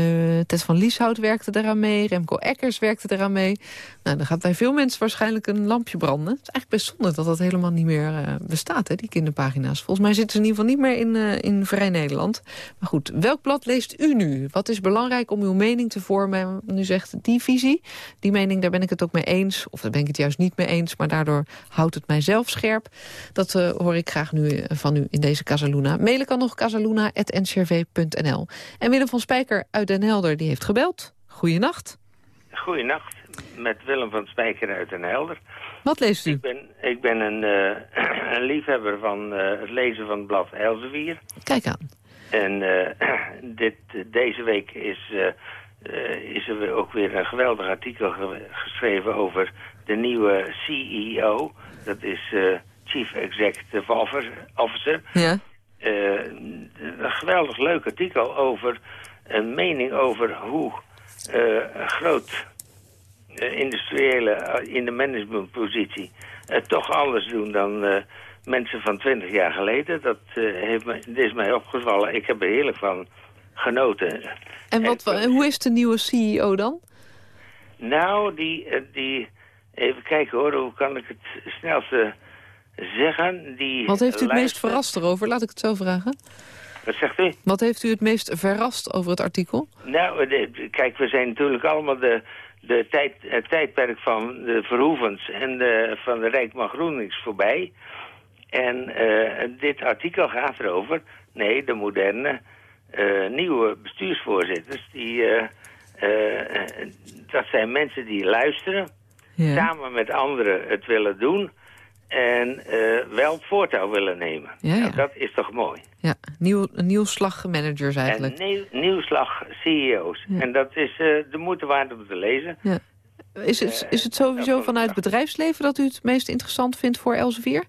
Ted van Lieshout werkte daaraan mee. Remco Eckers werkte eraan mee. Nou, dan gaat bij veel mensen waarschijnlijk een lampje branden. Het is eigenlijk best zonde dat dat helemaal niet meer eh, bestaat, hè, die kinderpagina's. Volgens mij zitten ze in ieder geval niet meer in, in Vrij Nederland. Maar goed, welk blad leest u nu? Wat is belangrijk om uw mening te vormen? Nu zegt die visie, die mening, daar ben ik het ook mee eens. Of daar ben ik het juist niet mee eens, maar daardoor houdt het mij zelf scherp. Dat hoor ik graag nu eh, van u in deze Casaluna. Mailen kan nog casaluna.ncrv.nl. En Willem van Spijker uit Den Helder, die heeft gebeld. Goeienacht. Goeienacht, met Willem van Spijker uit Den Helder. Wat leest u? Ik ben, ik ben een, eh, een liefhebber van eh, het lezen van het blad Elsevier. Kijk aan. En dit, deze week is, is er ook weer een geweldig artikel ge- geschreven over de nieuwe CEO. Dat is Chief Executive Officer. Ja. Eh, een geweldig leuk artikel over een mening over hoe eh, groot eh, industriële in de managementpositie toch anders doen dan mensen van 20 jaar geleden. Dat, heeft me, is mij opgevallen. Ik heb er heerlijk van genoten. En wat, En- hoe is de nieuwe CEO dan? Nou, die, die... Even kijken hoor, hoe kan ik het snelste zeggen? Die Wat heeft u het meest verrast erover? Laat ik het zo vragen. Wat zegt u? Wat heeft u het meest verrast over het artikel? Nou, de- kijk, we zijn natuurlijk allemaal de, de tijd, het tijdperk van de Verhoevens en de, van de Rijkman Groenings voorbij. En eh, dit artikel gaat erover, nee, de moderne eh, nieuwe bestuursvoorzitters, die, eh, eh, dat zijn mensen die luisteren, Ja. samen met anderen het willen doen en eh, wel het voortouw willen nemen. Ja, ja. Nou, dat is toch mooi? Ja, nieuw, een nieuw slag managers eigenlijk. En nieuw, nieuwslag CEO's. En dat is eh, de moeite waard om te lezen. Ja. Is het, is het sowieso vanuit het bedrijfsleven dat u het meest interessant vindt voor Elsevier?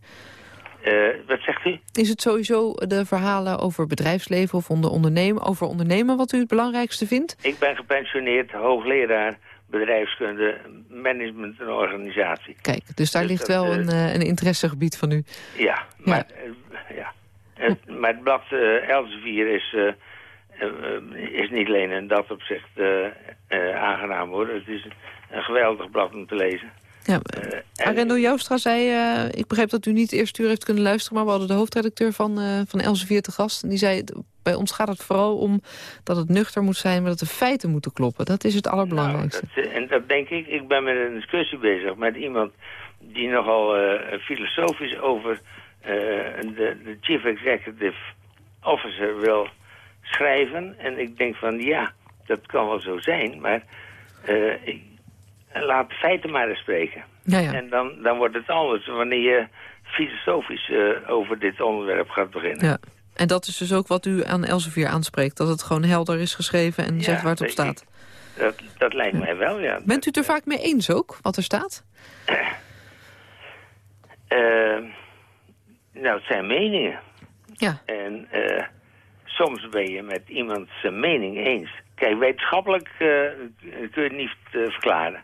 Eh, wat zegt u? Is het sowieso de verhalen over bedrijfsleven of onder ondernemen, over ondernemen wat u het belangrijkste vindt? Ik ben gepensioneerd hoogleraar bedrijfskunde, management en organisatie. Kijk, dus daar Dus ligt wel eh, een, eh, een interessegebied van u. Ja, maar, eh, ja. Het- maar het blad eh Elsevier is, is niet alleen in dat opzicht aangenaam hoor. Het is een geweldig blad om te lezen. Ja, en- Arendo Joustra zei, eh, ik begreep dat u niet het eerste uur heeft kunnen luisteren... maar we hadden de hoofdredacteur van, eh van Elsevier te gast. En die zei, bij ons gaat het vooral om dat het nuchter moet zijn... maar dat de feiten moeten kloppen. Dat is het allerbelangrijkste. Nou, dat, en dat denk ik. Ik ben met een discussie bezig met iemand die nogal filosofisch over de, de chief executive officer wil schrijven. En ik denk van ja, dat kan wel zo zijn, maar ik, laat feiten maar eens spreken. Ja, ja. En dan, dan wordt het anders wanneer je filosofisch eh, over dit onderwerp gaat beginnen. ja. En dat is dus ook wat u aan Elsevier aanspreekt. Dat het gewoon helder is geschreven en Ja, zegt waar het op ik- staat. Dat, dat lijkt mij wel, ja. Bent u het er vaak mee eens ook, wat er staat? Eh, nou, het zijn meningen. Ja. En eh, soms ben je met iemand zijn mening eens. Kijk, wetenschappelijk kun je het niet verklaren.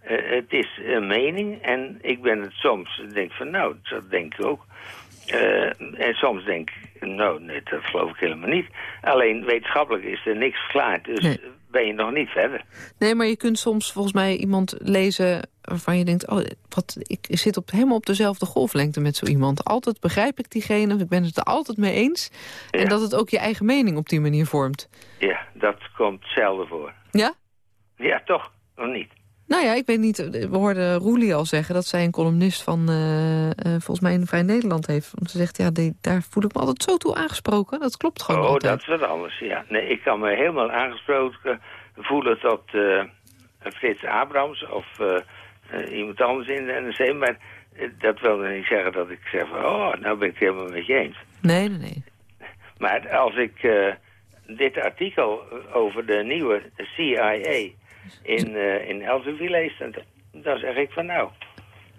Eh, het is een mening en ik ben het soms, denk van nou, dat denk ik ook. Eh, en soms denk ik, nou, nee, dat geloof ik helemaal niet. Alleen wetenschappelijk is er niks verklaard, dus Nee. ben je nog niet verder. Nee, maar je kunt soms volgens mij iemand lezen waarvan je denkt... oh, wat, ik zit op, helemaal op dezelfde golflengte met zo iemand. Altijd begrijp ik diegene, ik ben het er altijd mee eens. En dat het ook je eigen mening op die manier vormt. Ja, dat komt zelden voor. Ja? Ja, toch? Of niet? Nou ja, ik weet niet. We hoorden Roelie al zeggen dat zij een columnist van eh, eh, volgens mij in Vrij Nederland heeft. Want ze zegt, ja, die, daar voel ik me altijd zo toe aangesproken. Dat klopt gewoon Oh, altijd. dat is wat anders, ja. Nee, ik kan me helemaal aangesproken voelen tot eh, Frits Abrams of iemand anders in de NRC. Maar dat wil niet zeggen dat ik zeg van, oh, nou ben ik het helemaal met je eens. Nee, nee, nee. Maar als ik dit artikel over de nieuwe CIA in, eh in Elsevier lees... Dan, dan zeg ik van nou,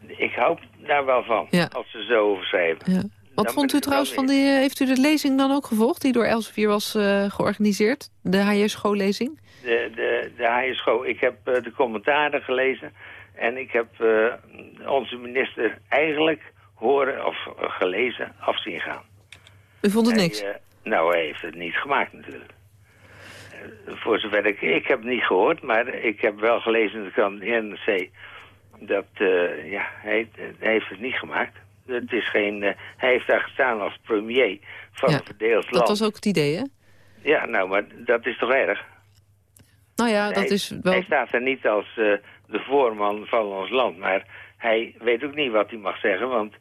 ik hou daar wel van, Ja. als ze zo over schrijven. Ja. Wat Dan vond u trouwens van die... eh, heeft u de lezing dan ook gevolgd die door Elsevier was eh, georganiseerd? De HJ schoollezing? De, de, de HSGO, ik heb de commentaren gelezen en ik heb onze minister eigenlijk horen of gelezen afzien gaan. U vond het niks? nou, hij heeft het niet gemaakt natuurlijk. Voor zover ik... Ik heb het niet gehoord, maar ik heb wel gelezen in de krant NRC... dat eh, ja, hij, hij heeft het niet gemaakt. Het is geen... eh, hij heeft daar gestaan als premier van Ja, een verdeeld Dat land. was ook het idee, hè? Ja, nou, maar dat is toch erg? Nou ja, dat hij, is wel... hij staat er niet als eh, de voorman van ons land, maar hij weet ook niet wat hij mag zeggen, want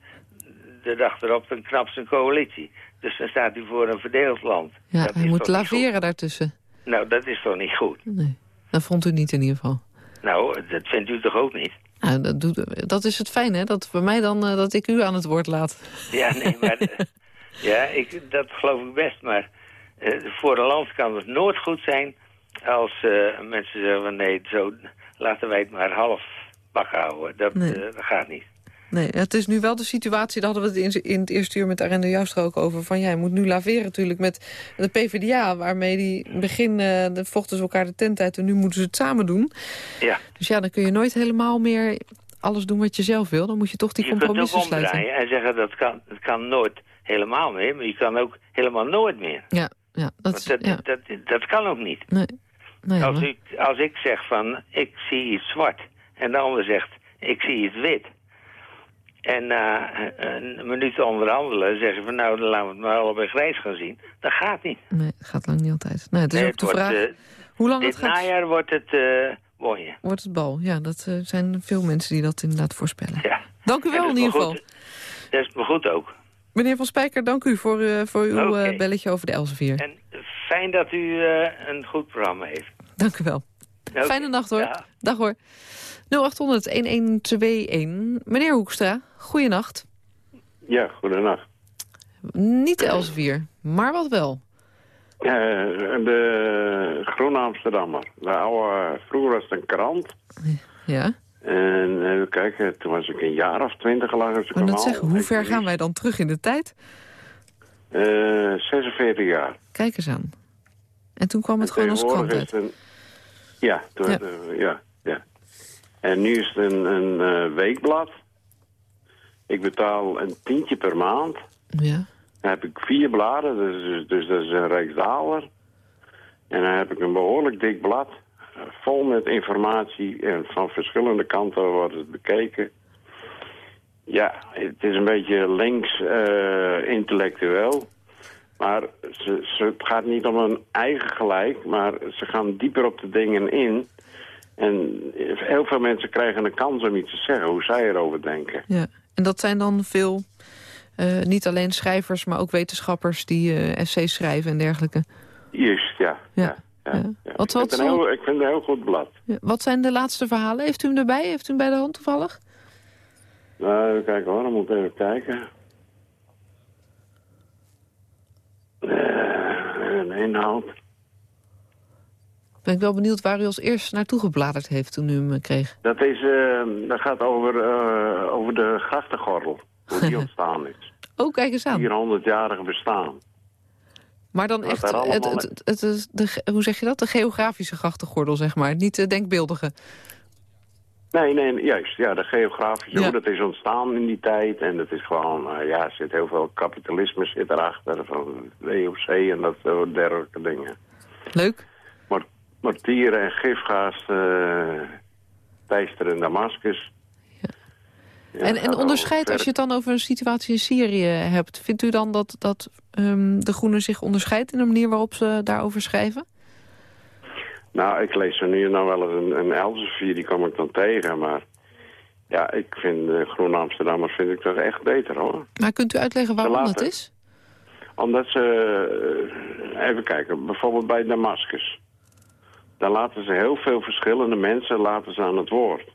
de dag erop dan knapt zijn coalitie. Dus dan staat hij voor een verdeeld land. Ja, dat hij moet laveren daartussen. Nou, dat is toch niet goed? Nee, dat vond u niet in ieder geval. Nou, dat vindt u toch ook niet? Nou, dat, doet, dat is het fijn, hè? Dat bij mij dan eh, dat ik u aan het woord laat. Ja, nee, maar... eh, ja, ik, dat geloof ik best, maar eh, voor een land kan het nooit goed zijn als eh, mensen zeggen van nee, zo laten wij het maar half bak houden. Dat, Nee. dat gaat niet. Nee, het is nu wel de situatie, daar hadden we het in, het eerste uur met Arendo Joustra ook over... van jij moet nu laveren natuurlijk met de PvdA... waarmee die in het begin eh, vochten ze elkaar de tent uit... en nu moeten ze het samen doen. Ja. Dus ja, dan kun je nooit helemaal meer alles doen wat je zelf wil. Dan moet je toch die je kunt ook compromissen sluiten. omdraaien en zeggen dat kan, het kan nooit helemaal meer, maar je kan ook helemaal nooit meer. Ja, ja, dat, is- dat, ja. dat, dat kan ook niet. Nee. Nee, als, maar- ik, als ik zeg van, ik zie iets zwart, en de ander zegt, ik zie iets wit. En na een minuut onderhandelen zeggen van, nou, dan laten we het maar allebei grijs gaan zien. Dat gaat niet. nee, het gaat lang niet altijd. Nee, het is Nee, ook de wordt, vraag eh, hoe lang dit het gaat... najaar wordt het uh, bonje. Wordt het bal. Ja, dat eh, zijn veel mensen die dat inderdaad voorspellen. Ja. Dank u wel dat in ieder geval. Dat is me goed ook. Meneer Van Spijker, dank u voor, eh, voor uw eh, belletje over de Elsevier. En fijn dat u eh, een goed programma heeft. Dank u wel. Fijne nacht hoor. Ja. Dag hoor. 0800-1121. Meneer Hoekstra, goeienacht. Ja, goedenacht. Niet Elsevier, maar wat wel. Eh, de Groene Amsterdammer. De oude, vroeger was het een krant. Ja, En even kijken, toen was ik een jaar of twintig lang. ik wou net zeggen, hoe ver gaan wij dan terug in de tijd? Eh 46 jaar. Kijk eens aan. En toen kwam het En gewoon als krant uit. het een- Ja, toen, Ja. ja. ja, ja. En nu is het een, een eh, weekblad. Ik betaal een tientje per maand. Ja. Dan heb ik vier bladen, dus, dus, dat is een rijksdaalder. En dan heb ik een behoorlijk dik blad. Vol met informatie en van verschillende kanten wordt het bekeken. Ja, het is een beetje links eh, intellectueel. Maar ze, ze, het gaat niet om een eigen gelijk, maar ze gaan dieper op de dingen in. En heel veel mensen krijgen een kans om iets te zeggen, hoe zij erover denken. ja. En dat zijn dan veel, eh, niet alleen schrijvers, maar ook wetenschappers die eh essays schrijven en dergelijke. Juist, ja. Ja. ja, Ja. ja. Wat, ik, wat, vind heel, ik vind het een heel goed blad. wat zijn de laatste verhalen? Heeft u hem erbij? Heeft u hem bij de hand toevallig? Nou, even kijken hoor, dan moet ik even kijken. Eh, een inhoud. Ben ik wel benieuwd waar u als eerst naartoe gebladerd heeft toen u hem eh, kreeg. Dat, is, eh, dat gaat over, eh, over de grachtengordel. Hoe die ontstaan is. Oh, kijk eens aan. 400-jarige bestaan. Maar dan echt, het, het, het, de, hoe zeg je dat? De geografische grachtengordel, zeg maar. Niet de denkbeeldige. Nee, nee, juist. Ja, de geografische, Ja. hoe dat is ontstaan in die tijd. En het is gewoon, ja, er zit heel veel kapitalisme zit erachter. Van WOC en dat soort dergelijke dingen. Leuk. Maar, mortieren en gifgaas, eh Teister en Damascus. Ja, en, en over onderscheid, als je het dan over een situatie in Syrië hebt... vindt u dan dat, dat ehm, de Groenen zich onderscheidt in de manier waarop ze daarover schrijven? Nou, ik lees zo nu en dan wel eens een, een Elsevier, die kom ik dan tegen. Maar ja, ik vind de Groene Amsterdammers vind ik toch echt beter, hoor. Maar kunt u uitleggen waarom laten- dat is? Omdat ze, eh, even kijken, bijvoorbeeld bij Damascus. Daar laten ze heel veel verschillende mensen laten ze aan het woord.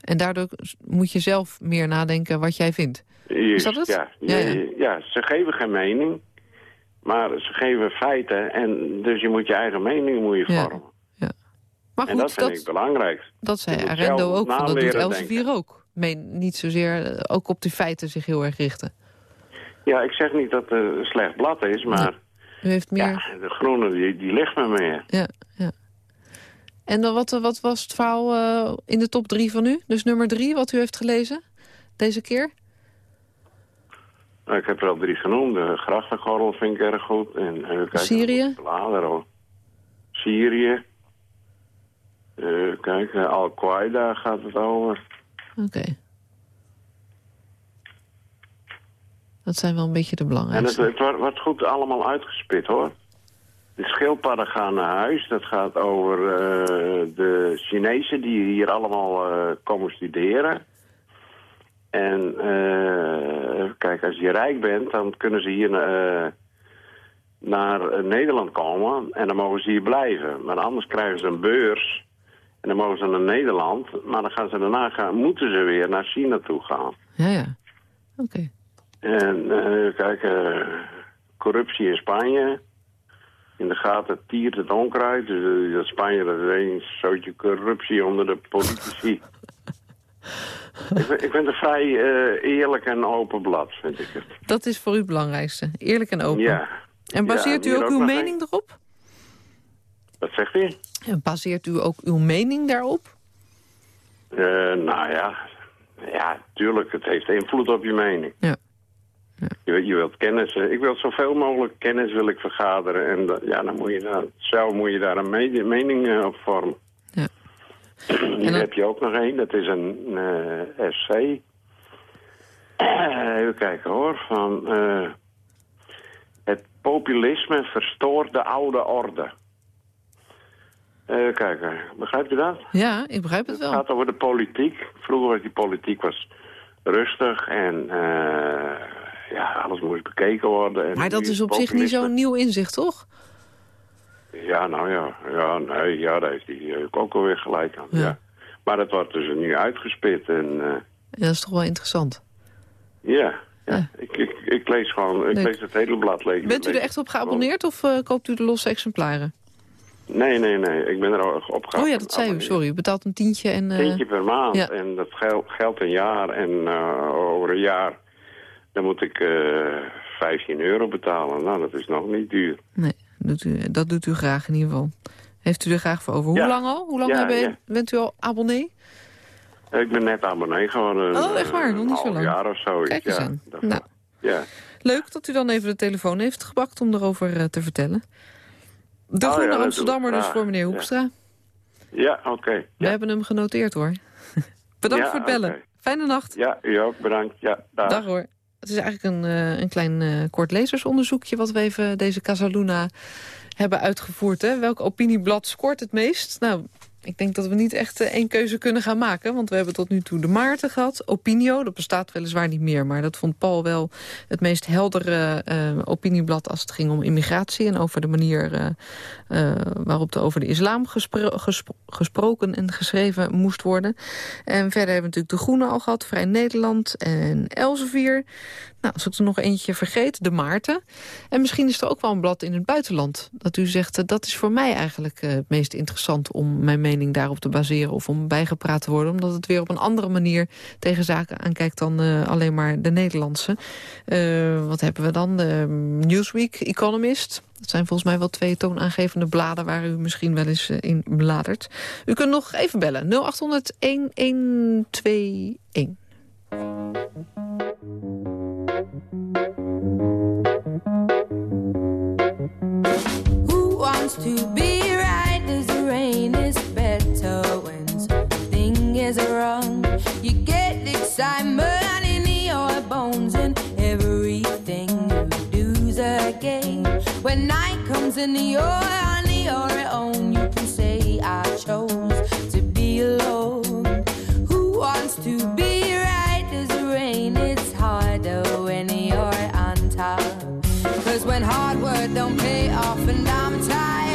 En daardoor moet je zelf meer nadenken wat jij vindt. Juist, dat het? Ja, Ja, ja, ja. ja, ze geven geen mening, maar ze geven feiten. En dus je moet je eigen mening moet je Ja. vormen. Maar en goed, dat vind dat- ik belangrijk. Dat zei Arendo ook, van, dat doet Elsevier ook. Meen, niet zozeer eh, ook op die feiten zich heel erg richten. Ja, ik zeg niet dat het een slecht blad is, maar U heeft meer... ja, de groene die, die ligt me meer. Ja, ja. En dan wat, wat was het verhaal eh, in de top drie van u? Dus nummer drie, wat u heeft gelezen deze keer? Nou, Ik heb er al drie genoemd. De grachtengordel vind ik erg goed. En, Syrië? Bladeren. Syrië. Eh, kijk, eh, Al-Qaeda gaat het over. Oké. Dat zijn wel een beetje de En het, belangrijkste. het wordt, goed allemaal uitgespit, hoor. De schildpadden gaan naar huis. Dat gaat over eh, de Chinezen die hier allemaal eh, komen studeren. En eh, kijken, als je rijk bent, dan kunnen ze hier naar Nederland komen. En dan mogen ze hier blijven. Maar anders krijgen ze een beurs. En dan mogen ze naar Nederland. Maar dan gaan ze daarna gaan, moeten ze weer naar China toe gaan. Ja, ja. Oké. En eh kijk, eh, corruptie in Spanje. In de gaten tiert het onkruid. Dus eh, dat Spanje dat is een zootje corruptie onder de politici. ik, ben- ik vind het een vrij eerlijk en open blad, vind ik het. Dat is voor u het belangrijkste. Eerlijk en open. Ja. En baseert Ja, u ook ook uw mening erop? Wat zegt hij? En baseert u ook uw mening daarop? Nou ja, ja, tuurlijk, het heeft invloed op je mening. Ja. Je, je wilt kennis, eh, ik wil zoveel mogelijk kennis wil ik vergaderen. En dat- ja, dan moet je daar, zelf moet je daar een me- mening eh, op vormen. Ja. Hier heb je ook nog één, dat is een SC. Eh, even kijken hoor, van... het populisme verstoort de oude orde. Even kijken, begrijpt u dat? Ja, ik begrijp het Het wel. gaat over de politiek. Vroeger was die politiek was rustig en eh, ja, alles moest bekeken worden. En Maar dat is op zich niet zo'n nieuw inzicht, toch? Ja, nou ja, ja, nee, ja daar is die eh, ook alweer gelijk aan. Ja. Maar dat wordt dus nu uitgespit en eh, Ja, dat is toch wel interessant. ja, ja. Ik, ik, ik lees gewoon, ik lees het hele blad. Lees, Bent u er echt op geabonneerd of eh, koopt u de losse exemplaren? Nee, nee, nee, ik ben er ook op geabonneerd. Oh ja, dat zei u, sorry. U betaalt een tientje en... eh, Eentje per maand. ja. En dat geld, geldt een jaar. En over een jaar dan moet ik eh 15 euro betalen. Nou, dat is nog niet duur. Nee, doet u, dat doet u graag in ieder geval. Heeft u er graag voor over. Hoe Ja. lang al? Hoe lang Ja, hebben- ja. bent u al abonnee? Ik ben net abonnee geworden. Oh, echt waar? eh, Nog niet een zo lang. jaar of zo. Kijk eens ja, aan. Nou, ja. leuk dat u dan even de telefoon heeft gebakt om erover eh, te vertellen. De Oh, Groene Amsterdammer dus voor meneer. Hoekstra. Ja, oké. We hebben hem genoteerd hoor. Bedankt voor het bellen. Fijne nacht. Ja, u ook. Bedankt. Ja, dag. Dag hoor. Het is eigenlijk een, eh, een klein eh, kort lezersonderzoekje... wat we even deze Casaluna hebben uitgevoerd. Hè? Welk opinieblad scoort het meest? Nou, ik denk dat we niet echt eh, één keuze kunnen gaan maken. Want we hebben tot nu toe de Maarten gehad. Opinio, dat bestaat weliswaar niet meer. Maar dat vond Paul wel het meest heldere eh, opinieblad... als het ging om immigratie en over de manier eh, waarop er over de islam gespro- gespro- gesproken en geschreven moest worden. En verder hebben we natuurlijk de Groene al gehad, Vrij Nederland en Elsevier. Nou, als ik er nog eentje vergeet, de Maarten. En misschien is er ook wel een blad in het buitenland. Dat u zegt, dat is voor mij eigenlijk het meest interessant... om mijn mening daarop te baseren of om bijgepraat te worden. Omdat het weer op een andere manier tegen zaken aankijkt... dan eh, alleen maar de Nederlandse. Eh, wat hebben we dan? De Newsweek, Economist. Dat zijn volgens mij wel twee toonaangevende bladen... waar u misschien wel eens eh, in bladert. U kunt nog even bellen. 0800-1121. Who wants to be excitement in your bones and everything you do's a game. When night comes and you're on your own, you can say I chose to be alone. Who wants to be right as rain? It's harder when you're on top. Cause when hard work don't pay off and I'm tired,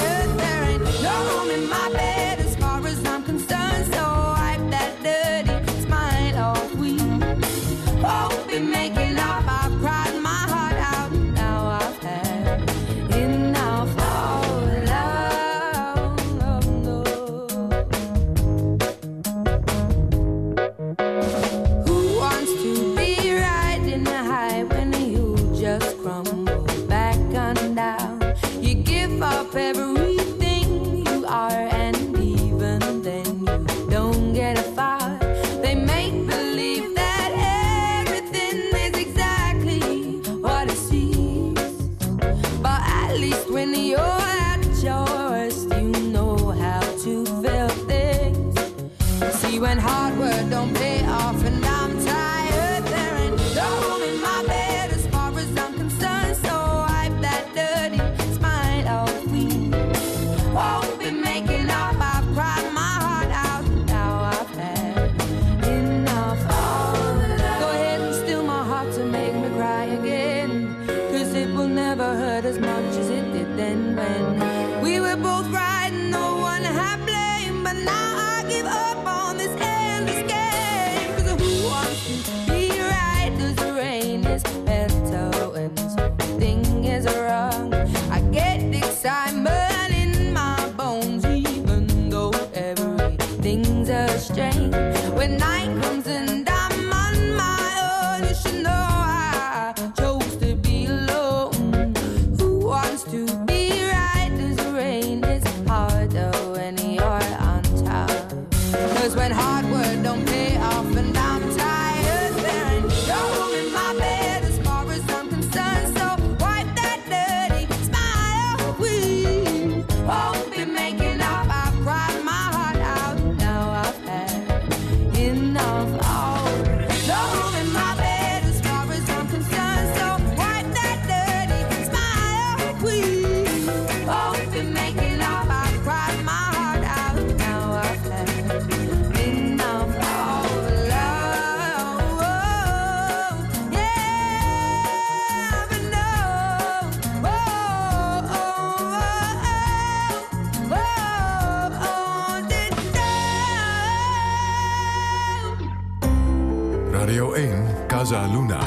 Radio 1, Casa Luna.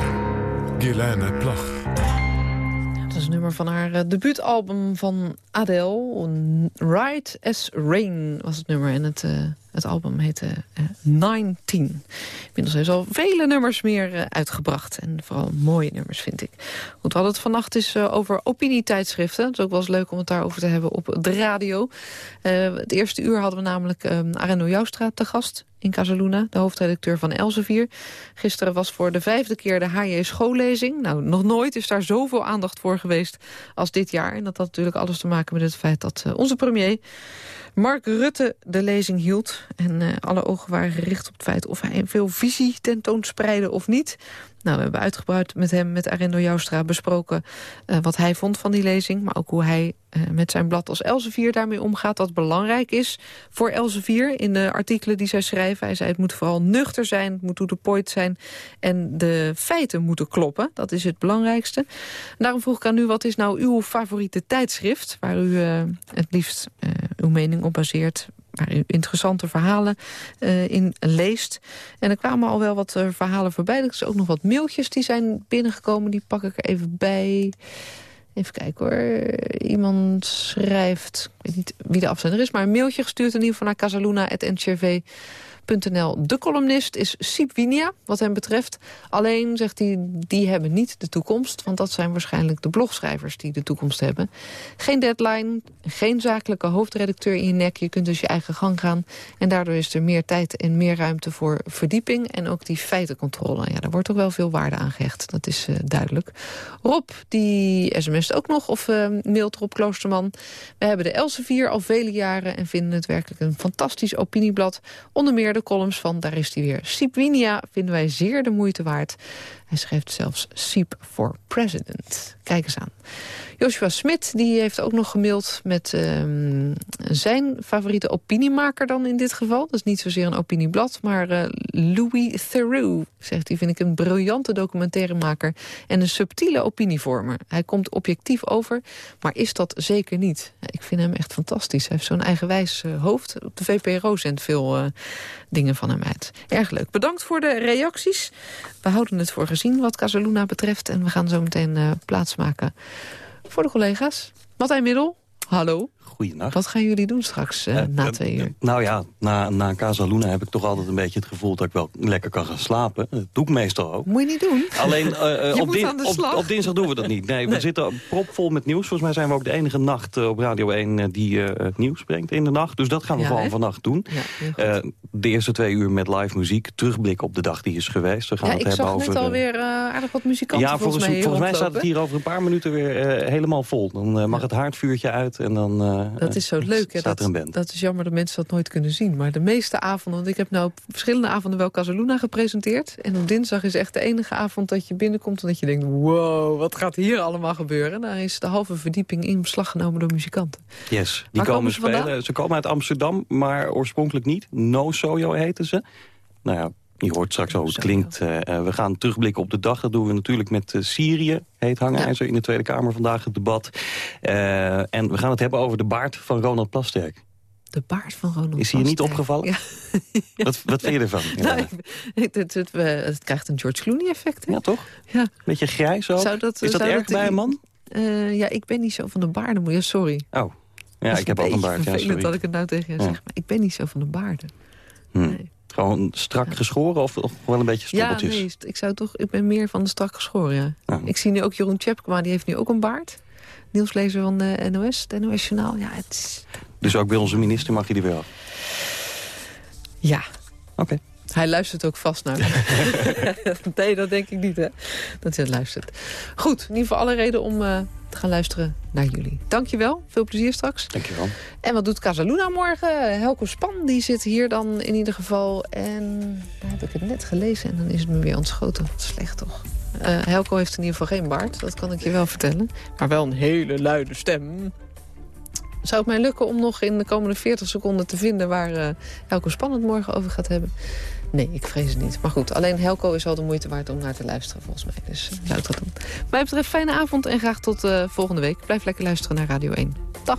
Guilaine Plag. Dat is een nummer van haar eh, debuutalbum van Adele. Right as Rain was het nummer. En het, eh, het album heette eh, 19. Inmiddels heeft al vele nummers meer eh, uitgebracht. En vooral mooie nummers, vind ik. Goed, we hadden het vannacht eens eh, over opinietijdschriften. Het is ook wel eens leuk om het daarover te hebben op de radio. Eh, het eerste uur hadden we namelijk eh Arendo Joustra te gast in Casaluna, de hoofdredacteur van Elsevier. Gisteren was voor de vijfde keer de HJ schoollezing. Nou, nog nooit is daar zoveel aandacht voor geweest als dit jaar. En dat had natuurlijk alles te maken met het feit dat onze premier... Mark Rutte de lezing hield. En eh, alle ogen waren gericht op het feit of hij veel visie tentoonspreidde of niet. Nou, we hebben uitgebreid met hem, met Arendo Joustra, besproken eh, wat hij vond van die lezing. Maar ook hoe hij eh, met zijn blad als Elsevier daarmee omgaat. Dat belangrijk is voor Elsevier in de artikelen die zij schrijven. Hij zei het moet vooral nuchter zijn, het moet to the point zijn. En de feiten moeten kloppen, dat is het belangrijkste. Daarom vroeg ik aan u, wat is nou uw favoriete tijdschrift... waar u eh, het liefst uw mening op baseert interessante verhalen eh, in leest. En er kwamen al wel wat eh, verhalen voorbij. Er zijn ook nog wat mailtjes die zijn binnengekomen. Die pak ik er even bij. Even kijken hoor. Iemand schrijft, ik weet niet wie de afzender is... maar een mailtje gestuurd in ieder geval naar casaluna.ncrv. De columnist is Siep Winia, wat hem betreft. Alleen, zegt hij, die hebben niet de toekomst... want dat zijn waarschijnlijk de blogschrijvers die de toekomst hebben. Geen deadline, geen zakelijke hoofdredacteur in je nek. Je kunt dus je eigen gang gaan. En daardoor is er meer tijd en meer ruimte voor verdieping... en ook die feitencontrole. Ja, daar wordt toch wel veel waarde aan gehecht, dat is uh, duidelijk. Rob, die sms't ook nog, of uh, mailt Rob Kloosterman. We hebben de Elsevier al vele jaren... en vinden het werkelijk een fantastisch opinieblad. Onder meer de columns van, daar is hij weer, Siep Winia... vinden wij zeer de moeite waard. Hij schrijft zelfs Siep for President. Kijk eens aan. Joshua Smit die heeft ook nog gemaild met um, zijn favoriete opiniemaker dan in dit geval. Is niet zozeer een opinieblad, maar uh, Louis Theroux. Zegt hij, vind ik een briljante documentairemaker en een subtiele opinievormer. Hij komt objectief over, maar is dat zeker niet. Ik vind hem echt fantastisch. Hij heeft zo'n eigenwijs uh, hoofd. Op de VPRO zendt veel uh, dingen van hem uit. Erg leuk. Bedankt voor de reacties. We houden het voor gezien wat Casaluna betreft. En we gaan zo meteen plaatsmaken voor de collega's. Martijn Middel, hallo. Goedenacht. Wat gaan jullie doen straks uh, uh, na twee uur? Nou ja, na, na Casa Luna heb ik toch altijd een beetje het gevoel... dat ik wel lekker kan gaan slapen. Dat doe ik meestal ook. Moet je niet doen. Alleen op, din op, op, dinsdag doen we dat niet. Nee, we zitten propvol met nieuws. Volgens mij zijn we ook de enige nacht op Radio 1 die het nieuws brengt in de nacht. Dus dat gaan we ja, gewoon vannacht doen. Ja, de eerste twee uur met live muziek. Terugblik op de dag die is geweest. We gaan ja, het ik hebben zag over, net alweer aardig wat muzikanten Ja, volgens, volgens, mij, volgens mij staat het hier over een paar minuten weer helemaal vol. Dan mag het haardvuurtje uit en dan... dat is zo leuk. Hè? Dat, dat, is jammer dat mensen dat nooit kunnen zien. Maar de meeste avonden, want ik heb nou op verschillende avonden wel Casaluna gepresenteerd. En op dinsdag is echt de enige avond dat je binnenkomt en dat je denkt... wow, wat gaat hier allemaal gebeuren? Daar is de halve verdieping in beslag genomen door muzikanten. Yes, die Waar komen, ze spelen. vandaan? Ze komen uit Amsterdam, maar oorspronkelijk niet. No Soyo heten ze. Nou ja, Je hoort straks hoe het klinkt. Uh, we gaan terugblikken op de dag. Dat doen we natuurlijk met uh, Syrië. Heet hangijzer in de Tweede Kamer vandaag het debat. Uh, en we gaan het hebben over de baard van Ronald Plasterk. De baard van Ronald Is hij je niet opgevallen? Ja. Wat, wat vind je ervan? Ja. Nou, het, het, het, het, krijgt een George Clooney effect. Hè? Ja, toch? Ja. Beetje grijs ook. Zou dat, Is dat erg bij een man? ja, ik ben niet zo van de baarden. Sorry. Oh, ja, ik heb ook een baard. Ja, sorry. dat ik het nou tegen je zeg. Maar ik ben niet zo van de baarden. Hm. Nee. Gewoon strak geschoren of, of, wel een beetje stoppeltjes? Ja, nee, ik, zou toch, ik ben meer van de strak geschoren, ja. Ik zie nu ook Jeroen Tjepkema, die heeft nu ook een baard. Nieuwslezer van de NOS, het NOS Journaal. Ja, het is... Dus ook bij onze minister mag hij die weer af? Ja. Oké. Okay. Hij luistert ook vast naar nee, dat denk ik niet, hè. Dat hij het luistert. Goed, in ieder geval alle reden om uh, te gaan luisteren naar jullie. Dankjewel, veel plezier straks. Dankjewel. En wat doet Casaluna morgen? Helco Span, die zit hier dan in ieder geval. En dan heb ik het net gelezen en dan is het me weer ontschoten. Wat slecht, toch? Uh, Helco heeft in ieder geval geen baard, dat kan ik je wel vertellen. Maar wel een hele luide stem. Zou het mij lukken om nog in de komende 40 seconden te vinden... waar uh, Helco Span het morgen over gaat hebben? Nee, ik vrees het niet. Maar goed, alleen Helco is al de moeite waard om naar te luisteren volgens mij. Dus zou ik dat doen. Mij betreft fijne avond en graag tot uh, volgende week. Blijf lekker luisteren naar Radio 1. Dag.